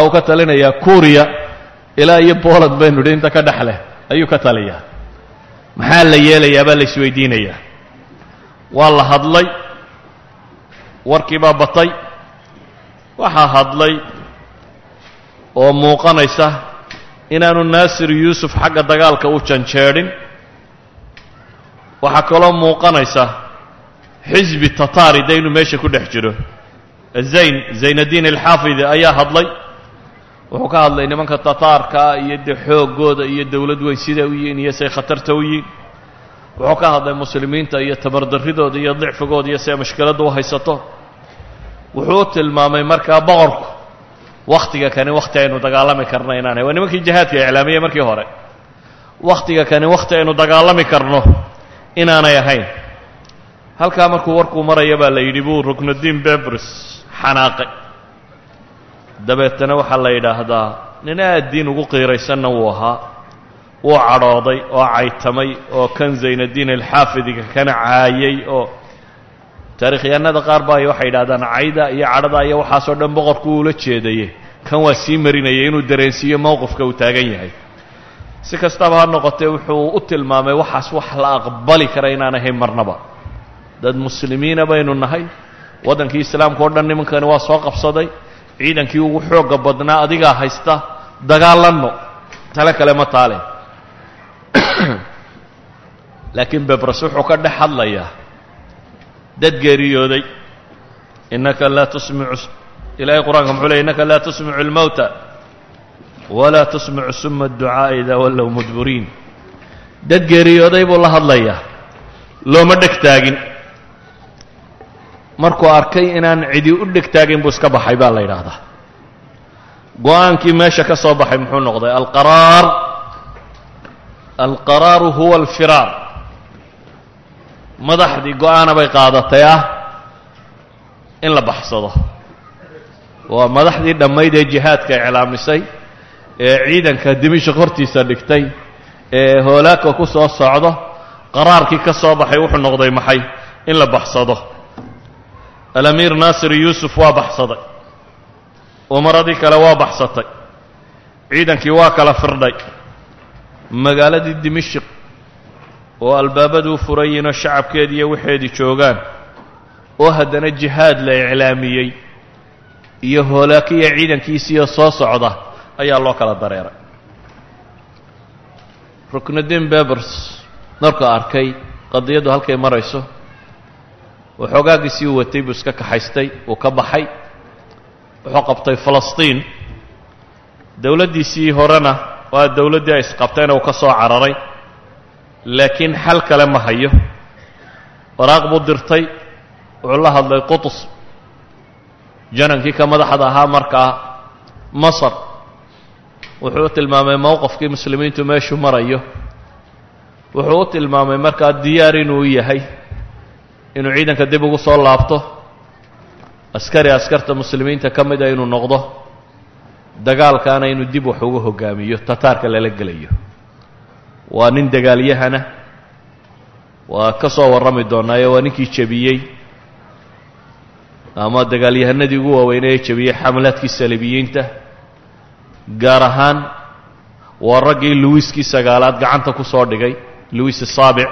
u ka talinayaa kuuriya ilaa iyo boland baynu idhi inta ka dhex leh ayuu ka taliyaa. Maxaa la yeelayaa baa la isweydiinayaa waa la hadlay warkii baa batay waxaa hadlay oo muuqanaysa inaanu naasir yuusuf xagga dagaalka u janjeedhin waxaa kaloo muuqanaysa xisbi tataari de inuu meesha ku dhex jiro. Zayn zaynaddiin alxaafidi ayaa hadlay. Wuxuu ka hadlay nimanka tataarka iyo dee xooggooda iyo dowlad weyn siday u yihiin iyo say khatarta u yihiin. Wuxuu ka hadlay muslimiinta iyo tabardarridooda iyo dicfigooda iyo siay mashkiladda u haysato. Wuxuu u tilmaamay markaa boqorku wakhtiga kani wakhti aynu dagaalami karno inaanay. Waa nimankii jihaadka iclaamiyey markii hore. Wakhtiga kani wakhti aynu dagaalami karno inaanay ahayn. Halkaa markuu warkuu maraya baa la yidhi buu ruknudiin bebris xanaaqay dabeetana waxaa la yidhaahdaa nin aad diin ugu qiiraysanna wuu ahaa. Wuu cadhooday oo caytamay oo kan zaynaddiin alxaafidiga kana caayay oo taarikhyahanada qaar baa waxay yidhahdaan cayda iyo cadhada iyo waxaasoo dhan boqorku uula jeedaye kan waa sii marinayay inuu dareensiiyo mowqifka uu taagan yahay si kastaba ha noqotee wuxuu u tilmaamay waxaas wax la aqbali kara inaan ahayn marnaba. Dad muslimiina baynu nahay waddankii islaamka o dhan nimankani waa soo qabsaday ciidankii ugu xoogga badnaa adigaa haysta dagaalanno tale kale ma taale. Laakiin bebras wuxuu ka dhex hadlayaa dad geeriyooday innaka laa tusmicu ilaahay qur'aanka muxuu ley innaka laa tusmicu almowta walaa tusmicu suma adducaa'a idaa wallow mudburiin. Dad geeriyooday buu la hadlayaa. Looma dheg taagin. Markuu arkay inaan cidi u dheg taagin buu iska baxay baa la yidhaahdaa. Go'aankii meesha ka soo baxay muxuu noqday alqaraar. Alqaraaru huwa alfiraar. Madaxdii go'aana bay qaadatay ah in la baxsado. Waa madaxdii dhammayd ee jihaadka iclaamisay ee ciidanka dimishik hortiisa dhigtay ee hoolaaka ku soo socdo qaraarkii ka soo baxay wuxuu noqday maxay? In la baxsado. Alamiir naasir yuusuf waa baxsaday. Umaradii kale waa baxsatay. Ciidankii waa kala firdhay. Magaaladii dimishik oo albaabadu u furan yihiin oo shacabkeedii iyo waxeedii joogaan oo haddana jihaad la iclaamiyey iyo hoolaakiya ciidankiisiiyo soo socda ayaa loo kala dareeray. Ruknudiin bebers markuu arkay qadiyaddu halkay marayso waxoogaagiisii u watay buu iska kaxaystay uu ka baxay wuxuu qabtay falastiin. Dowladdiisii horena waa dowladdii ay isqabteen uu ka soo cararay laakiin xal kale ma hayo. Waraaq buu dirtay wuxuu la hadlay qutus janankii ka madaxda ahaa markaa masar wuxuu u tilmaamay mowqafkii muslimiintu meeshuu marayo. Wuxuu u tilmaamay markaa diyaar inuu yahay inuu ciidanka dib ugu soo laabto askari askarta muslimiinta ka mida inuu noqdo dagaalkaana inuu dib wax ugu hogaamiyo tataarka lala gelayo. Waa nin dagaalyahana waa ka soo warrami doonaayo waa ninkii jebiyey. Ama dagaalyahanadii ugu waaweynay ee jebiyey xamlaadkii saliibiyiinta gaar ahaan waa raggii luwiskii sagaalaad gacanta ku soo dhigay luwis saabic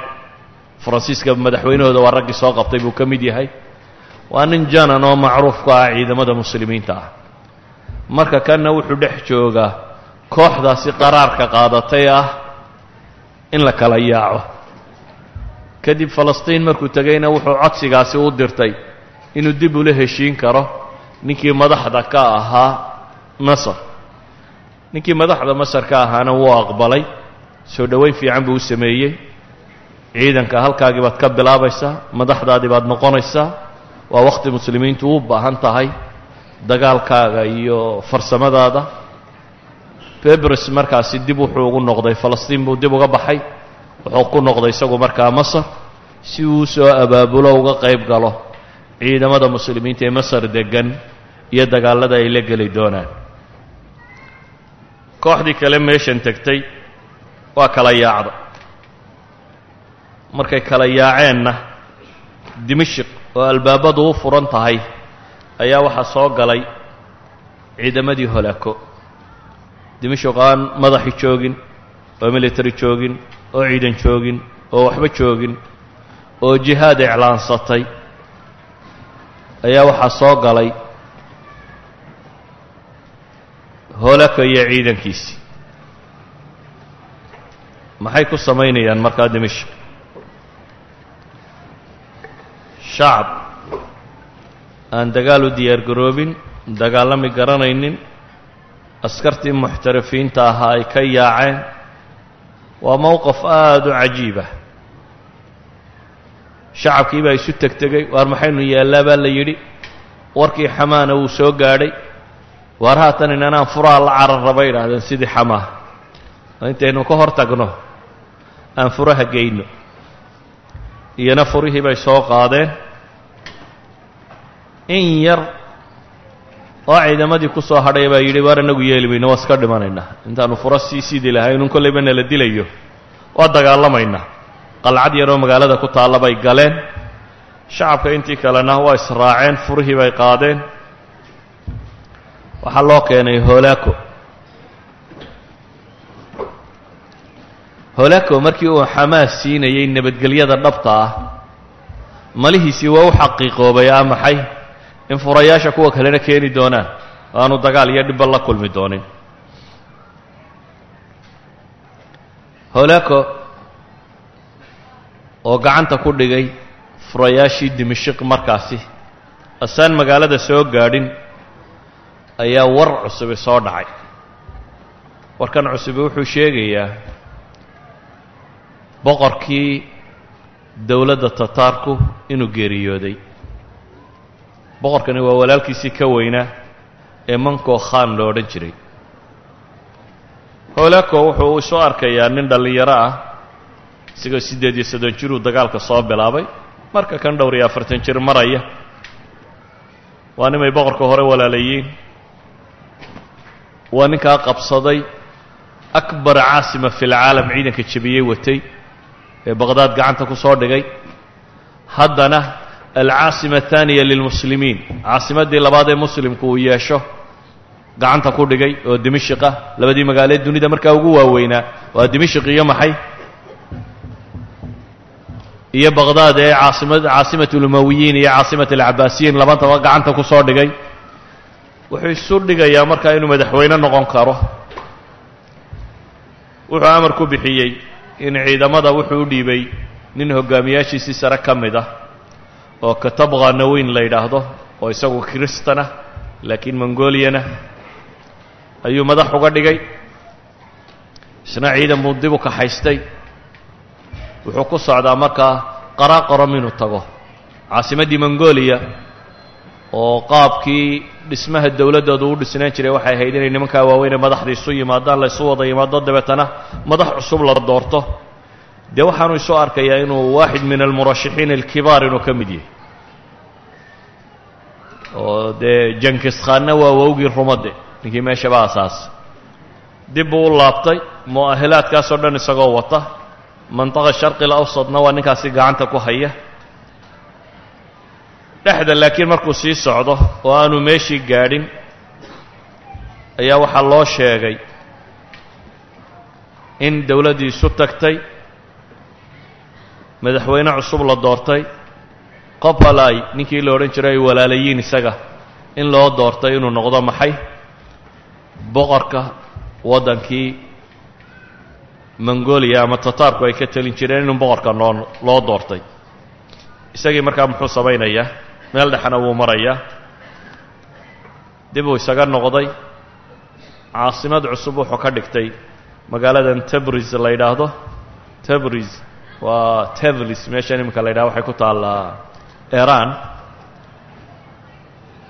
faransiiska madaxweynahooda waa raggii soo qabtay buu ka mid yahay. Waa nin janan oo macruuf ku ah ciidamada muslimiinta ah. Marka kanna wuxuu dhex joogaa kooxdaasi qaraarka qaadatay ah in la kala yaaco. Kadib falastiin markuu tegayna wuxuu codsigaasi u dirtay inuu dib ula heshiin karo ninkii madaxda ka ahaa masar ninkii madaxda masar ka ahaana wuu aqbalay soo dhoweyn fiican buu u sameeyey. Ciidanka halkaagii baad ka bilaabaysaa madaxdaadii baad noqonaysaa waa wakhti muslimiintu u baahan tahay dagaalkaaga iyo farsamadaada. Bebres markaasi dib wuxuu ugu noqday falastiin buu dib uga baxay. Wuxuu ku noqday isagu markaa masar si uu soo abaabulo uga qayb galo ciidamada muslimiinta ee masar deggan iyo dagaallada ay la geli doonaan kooxdii kale meeshan tegtay waa kala yaacda. Markay kala yaaceenna dimashik oo albaabadu u furan tahay ayaa waxaa soo galay ciidamadii holaako dimashik aan madaxi joogin oo military joogin oo ciidan joogin oo waxba joogin oo jihaad iclaansatay ayaa waxaa soo galay holaka iyo ciidankiisii maxay ku samaynayaan markaa dimashik shacab. Aan dagaal u diyaargaroobin dagaalami garanaynin askartii muxtarafiinta ahaa ay ka yaaceen. Waa mowqaf aada u cajiib ah. Shacabkii baa isu tegtegay waar maxaynu yaallaa baa la yidhi. Warkii xamaana wuu soo gaadhay waar haatan inanaan furaa la carar raba idhaahdeen sidii xamaa intaynu ka hor tagno? Aan furaha geyno. Iyana furihii bay soo qaadeen. In yar oo ciidamadii ku soo hadhay baa yidhi waar anagu yeeli mayno waa iska dhimanaynaa intaanu furo sii sidi lahaynun kollayba nala dilayo waa dagaalamaynaa qalcad yaroo magaalada ku taalla bay galeen. Shacabka intii kalena waa israaceen furihii bay qaadeen waxaa loo keenay holaako holaako markii uu xamaas siinayey nabadgelyada dhabta ah malihiisii waa u xaqiiqoobay ah maxay? In furayaasha kuwa kalena keeni doonaan oo aanu dagaal iyo dhibba la kulmi doonin. Holaako oo gacanta ku dhigay furayaashii dimashik markaasi asaan magaalada soo gaadhin ayaa war cusubi soo dhacay. Warkan cusubi wuxuu sheegayaa boqorkii dowladda tataarku inuu geeriyooday. Boqorkani waa walaalkiisii ka weynaa ee manko khan lo odhan jiray. Holako wuxuu isu arkayaa nin dhallinyaro ah isagoo siddeed iyo soddon jiruu dagaalka soo bilaabay. Marka kan dhowr iyo afartan jir maraya waa nimay boqorka hore walaalayiin waa ninkaa qabsaday. Akbar caasima fi lcaalam ciidanka jebiyey watay ee baqhdaad gacanta ku soo dhigay. Haddana alcaasima athaaniya lilmuslimiin caasimaddii labaad ee muslimku uu yeesho gacanta ku dhigay oo dimashik ah labadii magaalee dunida markaa ugu waaweynaa. Waa dimashik iyo maxay? Iyo baqhdaad ee caasimad caasimat ulumawiyiin iyo caasimat alcabaasiyiin labantaba gacanta ku soo dhigay wuxuu isu dhigayaa markaa inuu madaxweyne noqon karo. Wuxuu amar ku bixiyey in ciidamada wuxuu u dhiibay nin hogaamiyaashiisii sare ka mid ah oo katabqa naweyn la yidhaahdo oo isagu kiristana laakiin mongoliyana ayuu madax uga dhigay. Isna ciidan buu dib u kaxaystay. Wuxuu ku socdaa markaa qaraaqorom inuu tago. Caasimaddii mongoliya oo qaabkii dhismaha dowladdooda u dhisnaan jiray waxay ahayd inay nimankaa waaweynee madaxda isu yimaadaan la isu wada yimaado dabeetana madax cusub la doorto. Dee waxaanu isu arkayaa inuu waaxid min almurashaxiin alkibaar inuu ka mid yahay. Oo dee jankis khaanna waa wowgii rumade ninkii meeshaba asaas. Dib buu u laabtay mu'ahilaadkaasoo dhan isagoo wata. Mantaqa sharqi alawsadna waa ninkaasi gacanta ku haya dhexda laakiin markuu sii socdo oo aanu meeshii gaadhin ayaa waxaa loo sheegay in dowladdii isu tagtay madaxweyne cusub la doortay copalai ninkii la odhan jiray ay walaalayiin isaga in loo doortay inuu noqdo maxay? Boqorka waddankii mongolia ama tataarku ay ka telin jireen inuu boqorka noo loo doortay. Isagii markaa muxuu samaynayaa meel dhexna wuu marayaa dib uu isaga noqday. Caasimad cusub wuxuu ka dhigtay. Magaaladan tabris la yidhaahdo. Tabris waa tevlis meeshan iminka la yidhahdo waxay ku taallaa iran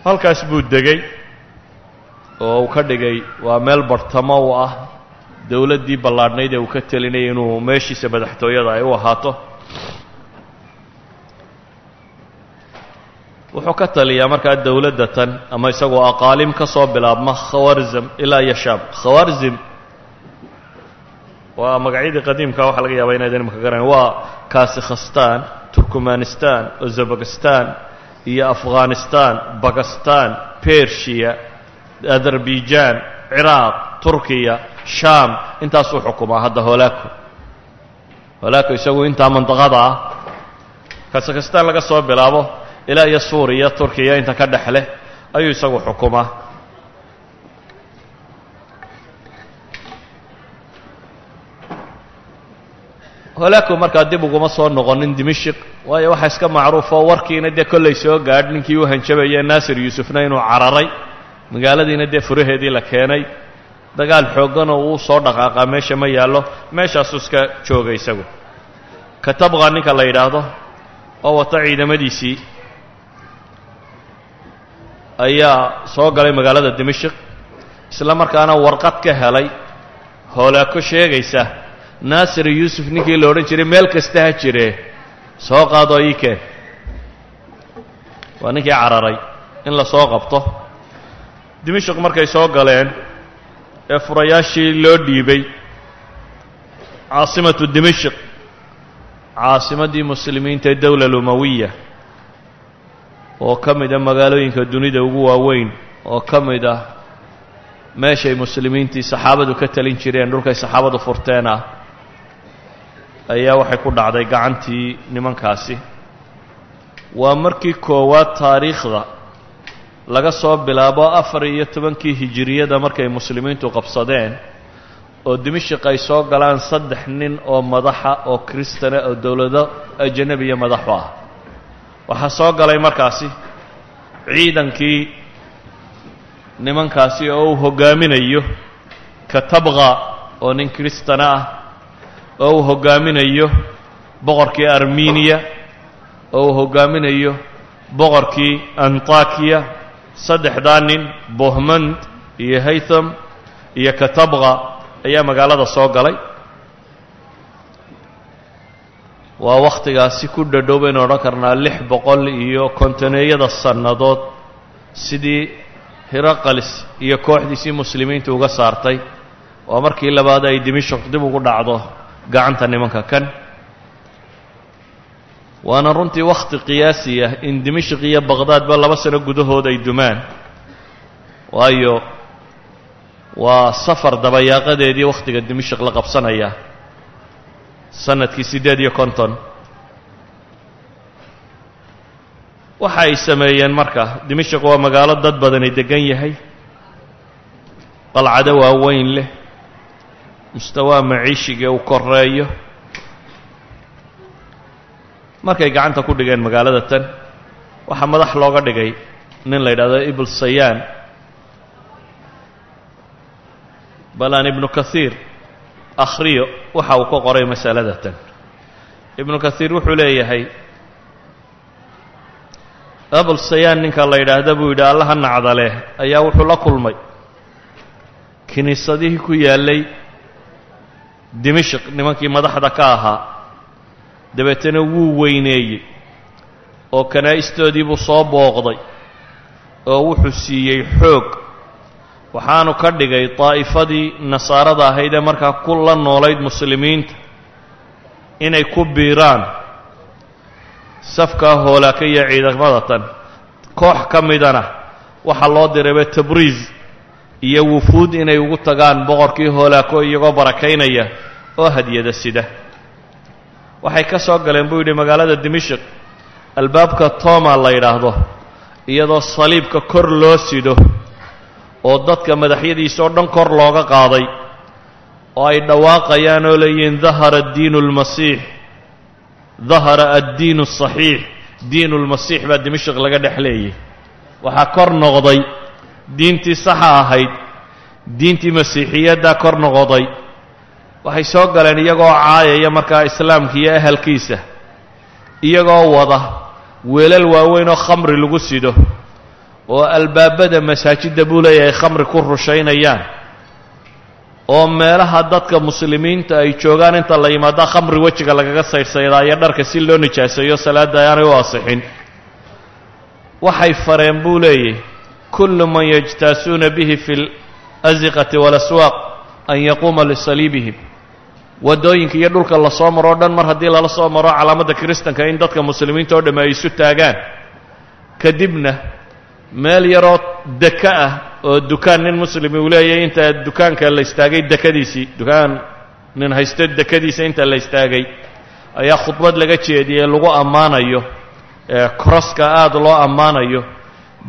halkaas buu degay. Oo uu ka dhigay waa meel bartamo u ah. Dowladdii ballaadhnayd ee uu ka telinayay inuu meeshiisa madaxtooyada ay u ahaato wuxuu ka taliyaa markaa dowladda tan ama isagoo aqaalim ka soo bilaabma khawarzim ilaa iyo shaam khawarzim waa magacyadii qadiimka waxa laga yaaba inaydan imaka garanay waa kasikhastan turkmanistan uzbekistan iyo afghanistan bakistan bershiya azerbaijan ciraaq turkiya shaam. Intaasuu xukumaa hadda holaako holaako isagu intaa mandaqada ah. Kasikhastan laga soo bilaabo ilaa iyo suuriya turkiya inta ka dhex ayuu isagu xukumaa holaako markaa dib uguma soo noqonin dimashik waayo waxaa iska macruufo warkiina dee kollay soo gaadh ninkii u hanjabaya naasir yuusufna inuu cararay magaaladiina dee furaheedii la keenay. Dagaal xoogganoo uu soo dhaqaaqaa meesha ma yaallo meeshaasuu iska jooga isagu. Katabqa ninka la yidhaahdo oo wata ciidamadiisii ayaa soo galay magaalada dimashik isla markaana warqad ka helay. Hoolaako sheegaysa naasir yuusuf ninkii la odhan jiray meel kasta ha jiree soo qaadoo ii keen waa ninkii cararay in la soo qabto. Dimashik markay soo galeen ee furayaashii loo dhiibay. Caasimatu dimashik caasimaddii muslimiinta ee dowla lumawiya oo ka mid ah magaalooyinka dunida ugu waaweyn oo ka mid ah meeshay muslimiintii saxaabadu ka talin jireen dhulkay saxaabadu furteen ah ayaa waxay ku dhacday gacantii nimankaasi. Waa markii koowaad taariikhda laga soo bilaabo afar iyo tobankii hijiriyada markay muslimiintu qabsadeen oo dimashik ay soo galaan saddex nin oo madaxa oo kristana oo dowlado ajanabiya madaxu ah waxaa soo galay markaasi ciidankii nimankaasi oo uu hoggaaminayo katabqa oo nin kristana ah oo uu hoggaaminayo boqorkii armeniya oo uu hoggaaminayo boqorkii antakiya saddexdaa nin bohmand iyo haytham iyo katabqa ayaa magaalada soo galay waa wakhtigaasi ku dhadhow baynu odhan karnaa lix boqol iyo kontoneeyada sannadood. Sidii hiraqalis iyo kooxdiisii muslimiinta uga saartay. Waa markii labaad ay dimashik dib ugu dhacdo gacanta nimanka kan. Waana runtii wakhti qiyaasi ah in dimashik iyo baqhdaadba laba sano gudahood ay dumaan. Waayo waa safar dabayaaqadeedii wakhtiga dimashik la qabsanaya sannadkii siddeed iyo konton. Waxa ay sameeyeen marka dimashik waa magaalo dad badani deggan yahay. Qalcado waaweyn leh. Mustawaa maciishiga uu koreeyo markay gacanta ku dhigeen magaalada tan waxaa madax looga dhigay nin la yidhahdo ibl sayaan balaan ibnu kahiir akhriyo waxa uu ka qoray masalada tan. Ibnu kahiir wuxuu leeyahay abul sayaan ninka la yidhaahda buu yidhi allaha nacdaleh ayaa wuxuu la kulmay. Kiniisadihii ku yaallay dimashik nimankii madaxda ka ahaa dabeetana wuu weyneeyey oo kanaa'istoodii buu soo booqday oo wuxuu siiyey xoog waxaanu ka dhigay daa'ifadii nasaarada ahayd ee markaa ku la noolayd muslimiinta inay ku biiraan safkaa hoolaaka iyo ciidamada tan koox ka midana waxaa loo dirayba tabriis iyo wufuud inay ugu tagaan boqorkii hoolaako iyagoo barakaynaya oo hadyada sida. Waxay ka soo galeen buu yidhi magaalada dimashik albaabka toma la yidhaahdo iyadoo saliibka kor loo sido oo dadka madaxyadiisa oo dhan kor looga qaaday oo ay dhawaaqayaan oo leeyihiin dahara diinu lmasiix dahara addiinu asaxiix diinu lmasiix baa dimashik laga dhex leeyay. Waxaa kor noqday diintii saxa ahayd diintii masiixiyaddaa kor noqoday waxay soo galeen iyagoo caayaya markaa islaamka iyo ahalkiisa iyagoo wada weelal waaweyn oo khamri lagu sido oo albaabada masaajidda buu leeyahay khamri ku rushaynayaan oo meelaha dadka muslimiinta ay joogaan inta la yimaada khamri wejiga lagaga saydhsaydaa iyo dharka si loo nijaaseeyo salaadda aanay u asixin waxay fareen buu leeyahy kullu man yajtaasuuna bihi fi lasiqati waalaswaaq an yaquuma lisaliibihim. Waddooyinka iyo dhulka la soo maro o dhan mar haddii lala soo maro calaamadda kiristanka in dadka muslimiinta oo dhamme ay isu taagaan. Kadibna meel yaroo deka ah oo dukaan nin muslimi uu leeyahay inta dukaanka la istaagay dekadiisii. Dukaan nin haysto dekadiisa inta la istaagay. Ayaa khudbad laga jeediyey lagu ammaanayo ee kroska aada loo ammaanayo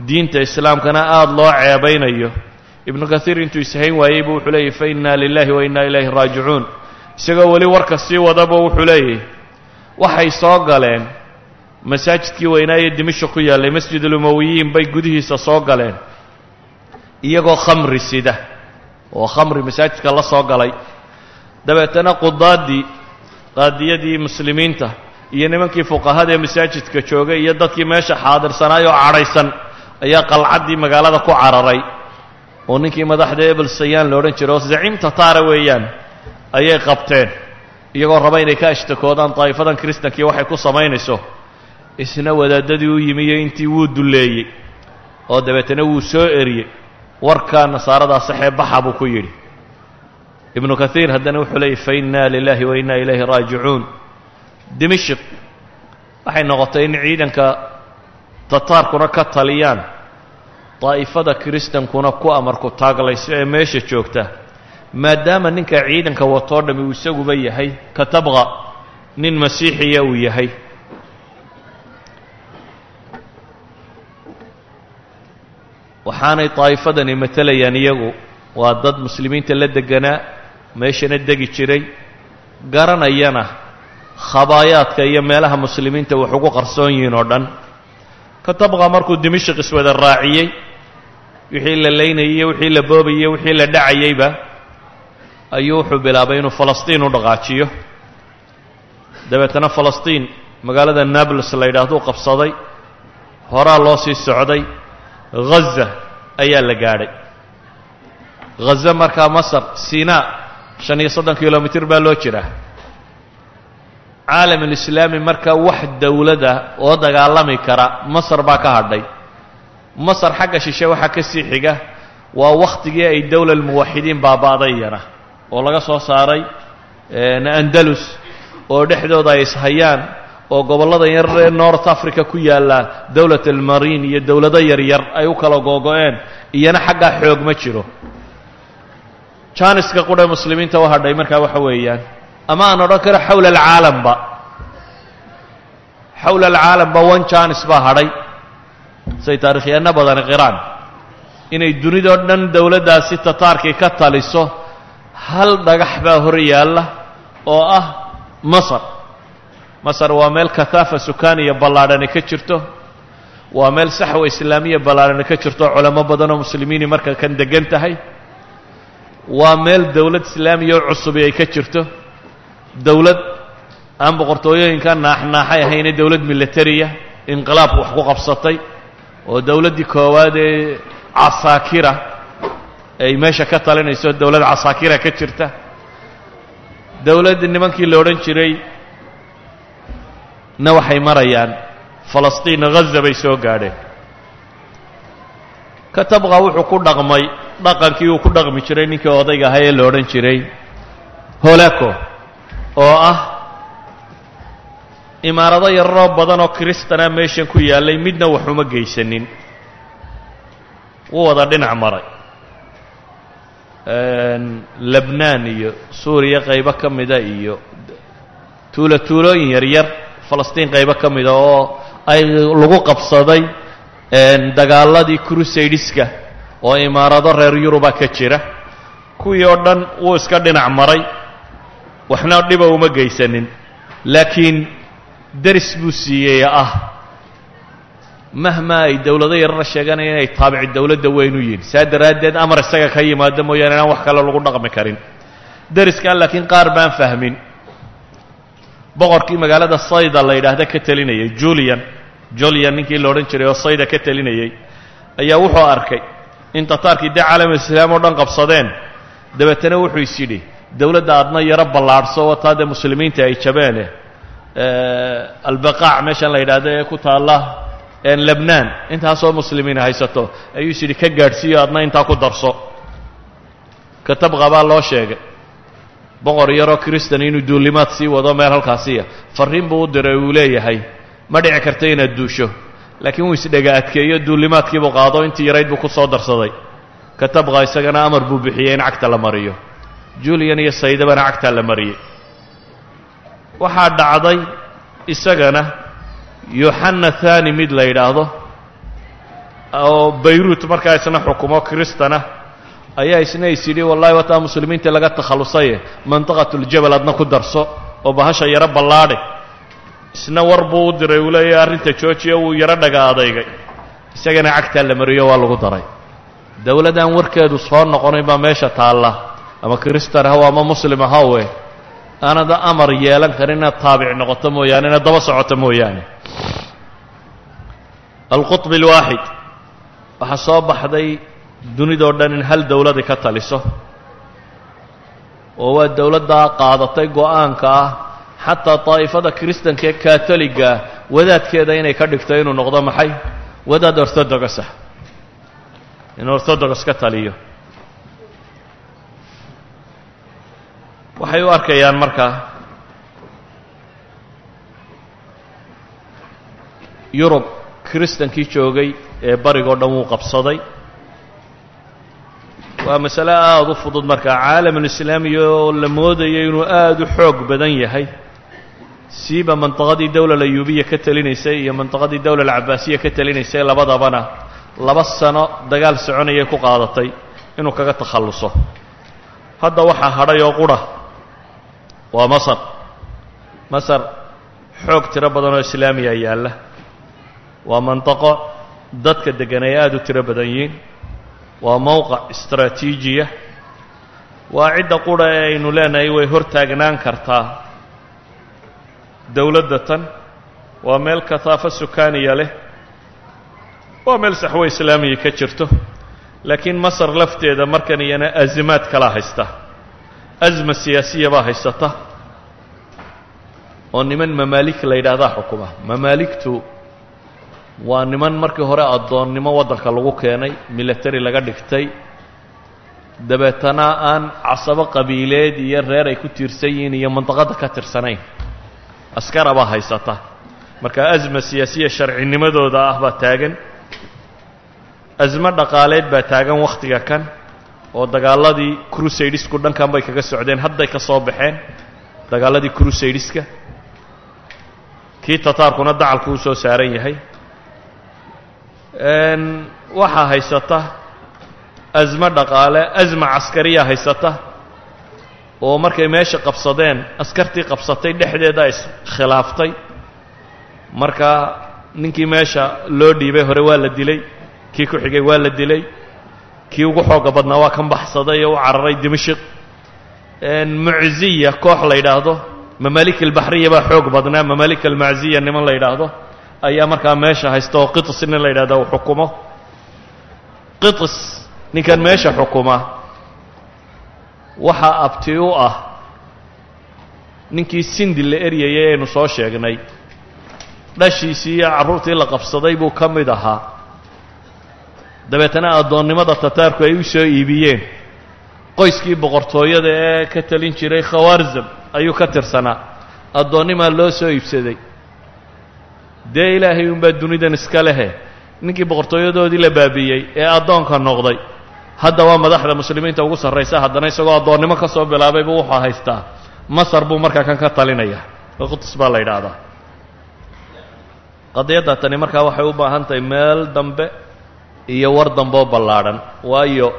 diinta islaamkana aada loo ceebaynayo. Ibnu kathiir intuu ishayn waayey buu wuxuu leeyahy fa inna lilahi wa inna ilayhi raajicuun. Isagoo weli warka sii wadaba wuxuu leeyahy waxay soo galeen masaajidkii weynaa ee dimashq ku yaallay masjidulumawiyiin bay gudihiisa soo galeen. Iyagoo khamri sida oo khamri masaajidka la soo galay. Dabeetana qudaaddii qaadiyadii muslimiinta iyo nimankii fuqahada ee masaajidka joogay iyo dadkii meesha xaadirsanaay oo cadhaysan ayaa qalcaddii magaalada ku cararay. Oo ninkii madaxda ebel sayaan la odhan jiray oo zaciim tataara weeyaan ayay qabteen. Iyagoo raba inay ka ashtakoodaan daa'ifadan kiristankii waxay ku samaynayso isna wadaadadii u yimi iyo intii wuu dulleeyey oo dabeetana wuu soo eriyey. Warkaa nasaaradaa saxee baxa buu ku yidhi. Ibnu kathiir haddana wuxuu leeyay fa inna lilahi wa inna ilayhi raajicuun. Dimashq waxay noqotay in ciidanka tataarkuna ka taliyaan daa'ifada kiristankuna ku amarku taaglayso ee meesha joogta maadaama ninka ciidanka watoo dhammi uu isaguba yahay katabqa nin masiixiya uu yahay waxaanay daa'ifadani matelayaan iyagu. Waa dad muslimiinta la deganaa meeshana degi jiray garanayana khabaayaadka iyo meelaha muslimiinta wax ugu qarsoon yihiin oo dhan. Katabqa markuu dimashq iswada raaciyey wixii la laynayay iyo wixii la boobayay iyo wixii la dhacayeyba ayuu wuxuu bilaabay inuu falastiin u dhaqaajiyo. Dabeetana falastiin magaalada nablus la yidhaahduu qabsaday horaa loo sii socday ghaza ayaa la gaadhay. Ghaza markaa masar sinaa shan iyo soddon kilomitir baa loo jiraa caalam alislaami markaa wax dowladda oo dagaalami kara masar baa ka hadhay. Masar xagga shishe waxaa ka sii xiga waa wakhtigii ay dowla almuwaxidiin baaba'day iyana oo laga soo saaray andalus oo dhexdooda ay ishayaan oo gobollada yar ee north africa ku yaalla dowlat almarin iyo dowlado yaryar ay u kala googo-een iyana xaggaa xoog ma jiro. Janiska qudhe muslimiinta u hadhay markaa waxa weeyaan ama aan odhan karo xawla alcaalamba xawla alcaalamba one janis baa hadhay. Say taarikhyaano badani qiraan inay dunidoo dhan dowladdaasi tataarkii ka taliso hal dhagax baa hor yaalla oo ah masar masar waa meel kahaafa sukaaniya ballaadhani ka jirto. Waa meel saxwa islaamiya ballaadhani ka jirto culamo badanoo muslimiini marka kan degan tahay. Waa meel dowlad islaamiya oo cusubi ay ka jirto. Dowlad aan boqortooyooyinka naaxnaaxay ahayne dowlad militariya inqilaabku wax ku qabsatay oo dowladdii koowaad ee casaakira ay meesha ka talinayso dowlad casaakira ka jirta. Dowladdii nimankii la odhan jiray na waxay marayaan. Falastiin ghaza bay soo gaadheen. Katabqa wuxuu ku dhaqmay dhaqankii uu ku dhaqmi jiray ninkii odayga ahaa ee la odhan jiray holako oo ah imaarado yararoo badan oo kristana meeshan ku yaallay midna waxuma geysanin. Wuu wada dhinac maray. Lebnaan iyo suuriya qaybo ka mida iyo tuulo tuulooyin yaryar falastiin qaybo ka mida oo ay lagu qabsaday dagaaladii crusadeska oo imaarado reer yuruba ka jira. Kuwii oo dhan wuu iska dhinac maray waxna dhiba uma geysanin. Laakiin deris buu siiyey ah. Mahma ay dowlado yarara sheeganaya inay taabici dowladda weyn u yihiin saa daraaddeed amar isaga ka yimaado mooyaane inaan wax kale lagu dhaqmi karin. Deriskan laakiin qaar baan fahmin boqorkii magaalada sayda la yidhaahda ka telinayay. Julian julian ninkii la odhan jiray oo sayda ka telinayay ayaa wuxuu arkay in tataarkii dee caalamulislaam oo dhan qabsadeen. Dabeetana wuxuu is yidhi dowladda adna yaro ballaadhso wataa dee muslimiinta ay jabeene. Albaqaac meeshan la yidhaahdo ee ku taalla lebnaan intaasoo muslimiin haysato. Ayuu is yidhi ka gaadhsiiyo adna intaa ku darso. Katabqa baa loo sheegay boqor yaroo kristan inuu duulimaad sii wado meel halkaasiya farriin buu u diray uu leeyahay ma dhici karta inaad duusho. Laakiin wuu isdhega adkeeyo duulimaadkiibuu qaado intii yarayd buu ku soo darsaday. Katabqa isagana amar buu bixiyey in cagta la mariyo. Julian iyo saydabana cagtaa la mariyey. Waxaa dhacday isagana yoxanna thani mid la yidhaahdo oo bayruut markaa isna xukumo kristana ayaa isna is yidhi wallahi wataa muslimiinta laga takhallusaye mantiqatuljabal adna ku darso oo bahasha yaro ballaadhe. Isna war buu u diray uu leeyahay arrinta joojiya wuu yaro dhaga adaygay isagana cagtaa la mariyo waa lagu daray. Dowladaan warkeedu soo noqonayn baa meesha taalla. Ama kristan haw ama muslim ahawe aanada amar yeelan karin inaad taabic noqoto mooyaane inaad daba socoto mooyaane. Alqutb alwaaxid waxaa soo baxday dunidoo dhan in hal dowladi ka taliso. Oo waa dowladdaa qaadatay go'aanka ah xataa daa'ifada kristanka ee katoliga wadaadkeeda inay ka dhigto inuu noqdo maxay? Wadaad orthodox ah in orthodox ka taliyo. Waxay u arkayaan markaa yurub kristankii joogay ee barigoo dhan wuu qabsaday waa masale aada u fudud markaa caalamulislaamiya oo la moodayo inuu aada u xoog badan yahay. Siiba mantiqadii dowla layuubiya ka telinaysay iyo mantiqadii dowla alcabaasiya ka telinaysay labadabana laba sano dagaal soconayay ku qaadatay inuu kaga takhalluso. Hadda waxaa hadhay oo qura waa masar. Masar xoog tiro badan oo islaamiya yaalla. Waa mantiqo dadka deggan ay aada u tiro badan yihiin waa mowqac istraatiijiya waa cidda qura ee aynu leenahay way hor taagnaan kartaa. Dowladda tan waa meel kahaafo sukaaniya leh. Waa meel saxwo islaamiya ka jirto. Laakiin masar lafteeda markan iyana azimaad kala haysta. Asma siyaasiya baa haysata. Oo niman mamaalik la yidhaahdaa xukuma mamaaligtu waa niman markii hore addoonnimo waddanka lagu keenay milatari laga dhigtay. Dabeetana aan casabo qabiileed iyo reer ay ku tiirsan yihiin iyo mandiqadda ka tirsanayn askara baa haysata. Marka asma siyaasiya sharcinimadooda ah baa taagan. Asmo dhaqaaleed baa taagan wakhtiga kan oo dagaaladii crusadesku dhankan bay kaga socdeen. Hadday ka soo baxeen dagaaladii crusadeska kii tataarkuna dacalku u soo saaran yahay waxaa haysata. Asmo dhaqaale asma caskariya haysata. Oo markay meesha qabsadeen askartii qabsatay dhexdeeda iskhilaaftay marka ninkii meesha loo dhiibay hore waa la dilay. Kii ku xigay waa la dilay. Kii ugu xooga badnaa waa kan baxsaday oo u cararay dimashik mucziya koox la yidhaahdo. Mamaalik albaxriya baa xoog badnaa. Mamaalik almacziya niman la yidhaahdo ayaa markaa meesha haysta oo qitis nin la yidhahda uu xukumo. Qitis ninkan meesha xukuma. Waxaa abti u ah ninkii sindi la eryayay aynu soo sheegnay. Dhashiisii iyo carruurtii la qabsaday buu ka mid ahaa. Dabeetana addoonnimada tataarku ay u soo iibiyeen. Qoyskii boqortooyada ee ka talin jiray khawaarzam ayuu ka tirsanaa addoonnimaa loo soo iibsaday dee ilaahay unbaa dunidan iska lehe. Ninkii boqortooyadoodii la baabiiyey ee addoonka noqday. Hadda waa madaxda muslimiinta ugu sarraysa haddana isagoo addoonnimo ka soo bilaabaybu wuxuu haystaa. Masar buu markaa kan ka talinaya. Quds baa la yidhaahdaa. Qadiyadda tani markaa waxay u baahan tahay meel dambe iyo war dambeoo ballaadhan waayo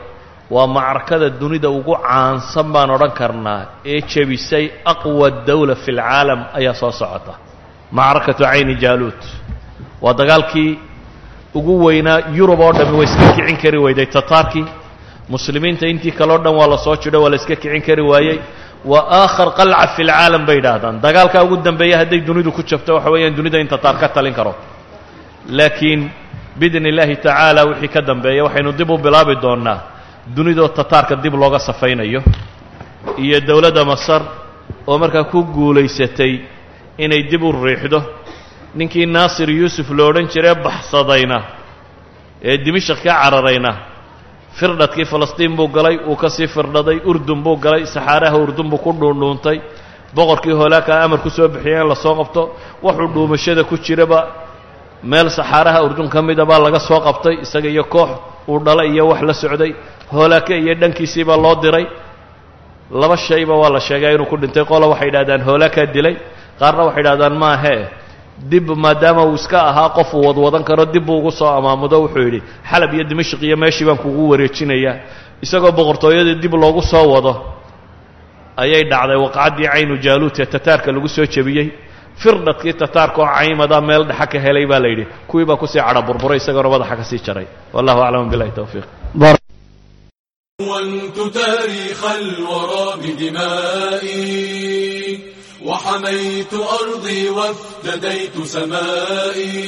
waa macrakada dunida ugu caansan baan odhan karnaa. Ee jebisay aqwa dawla fi lcaalam ayaa soo socota macrakatu cayni jaaluut waa dagaalkii ugu weynaa yurub oo dhammi way iska kicin kari weyday tataarkii muslimiinta intii kaleo dhan waa la soo jidho waa la iska kicin kari waayey. Wa aakhar qalca fi lcaalam bay yidhaahdaan. Dagaalkaa ugu dambeeya hadday dunidu ku jabto waxa weeyaan dunida in tataar ka talin karo. Laakiin biidni illaahi tacaala wixii ka dambeeya waxaynu dib u bilaabi doonnaa dunidoo tataarka dib looga safaynayo. Iyo dowladda masar oo markaa ku guulaysatay inay dib u riixdo. Ninkii naasir yuusuf lo odhan jiree baxsadayna. Ee dimashik ka cararayna. Firdhadkii falastiin buu galay uu ka sii firdhaday urdun buu galay saxaaraha urdun buu ku dhuundhuuntay boqorkii hoolaakaa amar ku soo bixiyay in la soo qabto. Wuxuu dhuumashada ku jiraba meel saxaaraha urdun ka mida baa laga soo qabtay. Isaga iyo koox uu dhalay iyo wax la socday. Hoolaake iyo dhankiisiibaa loo diray. Laba shayba waa la sheegaa inuu ku dhintay. Qola waxay yidhahdaan hoolaakaa dilay qaarna waxay yidhahdaan maahee dib maadaama uu iska ahaa qof uu wadwadan karo dib buu ugu soo amaamudo wuxuu yidhi xalab iyo dimashik iyo meeshii baan kugu wareejinayaa isagoo boqortooyadii dib loogu soo wado ayay dhacday waqcaddii caynu jaaluut ee tataarka lagu soo jebiyey firdhadkii tataarka oo caymada meel dhexa ka helay baa la yidhi kuwii baa kusii cadha burburay isagoona madaxa ka sii jaray wallahu aclam billahi towfiiq دونت تاريخ الورى بدمائي وحميت أرضي وافتديت سمائي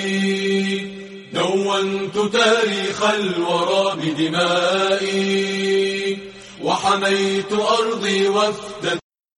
دونت تاريخ الورى بدمائي وحميت أرضي وافتديت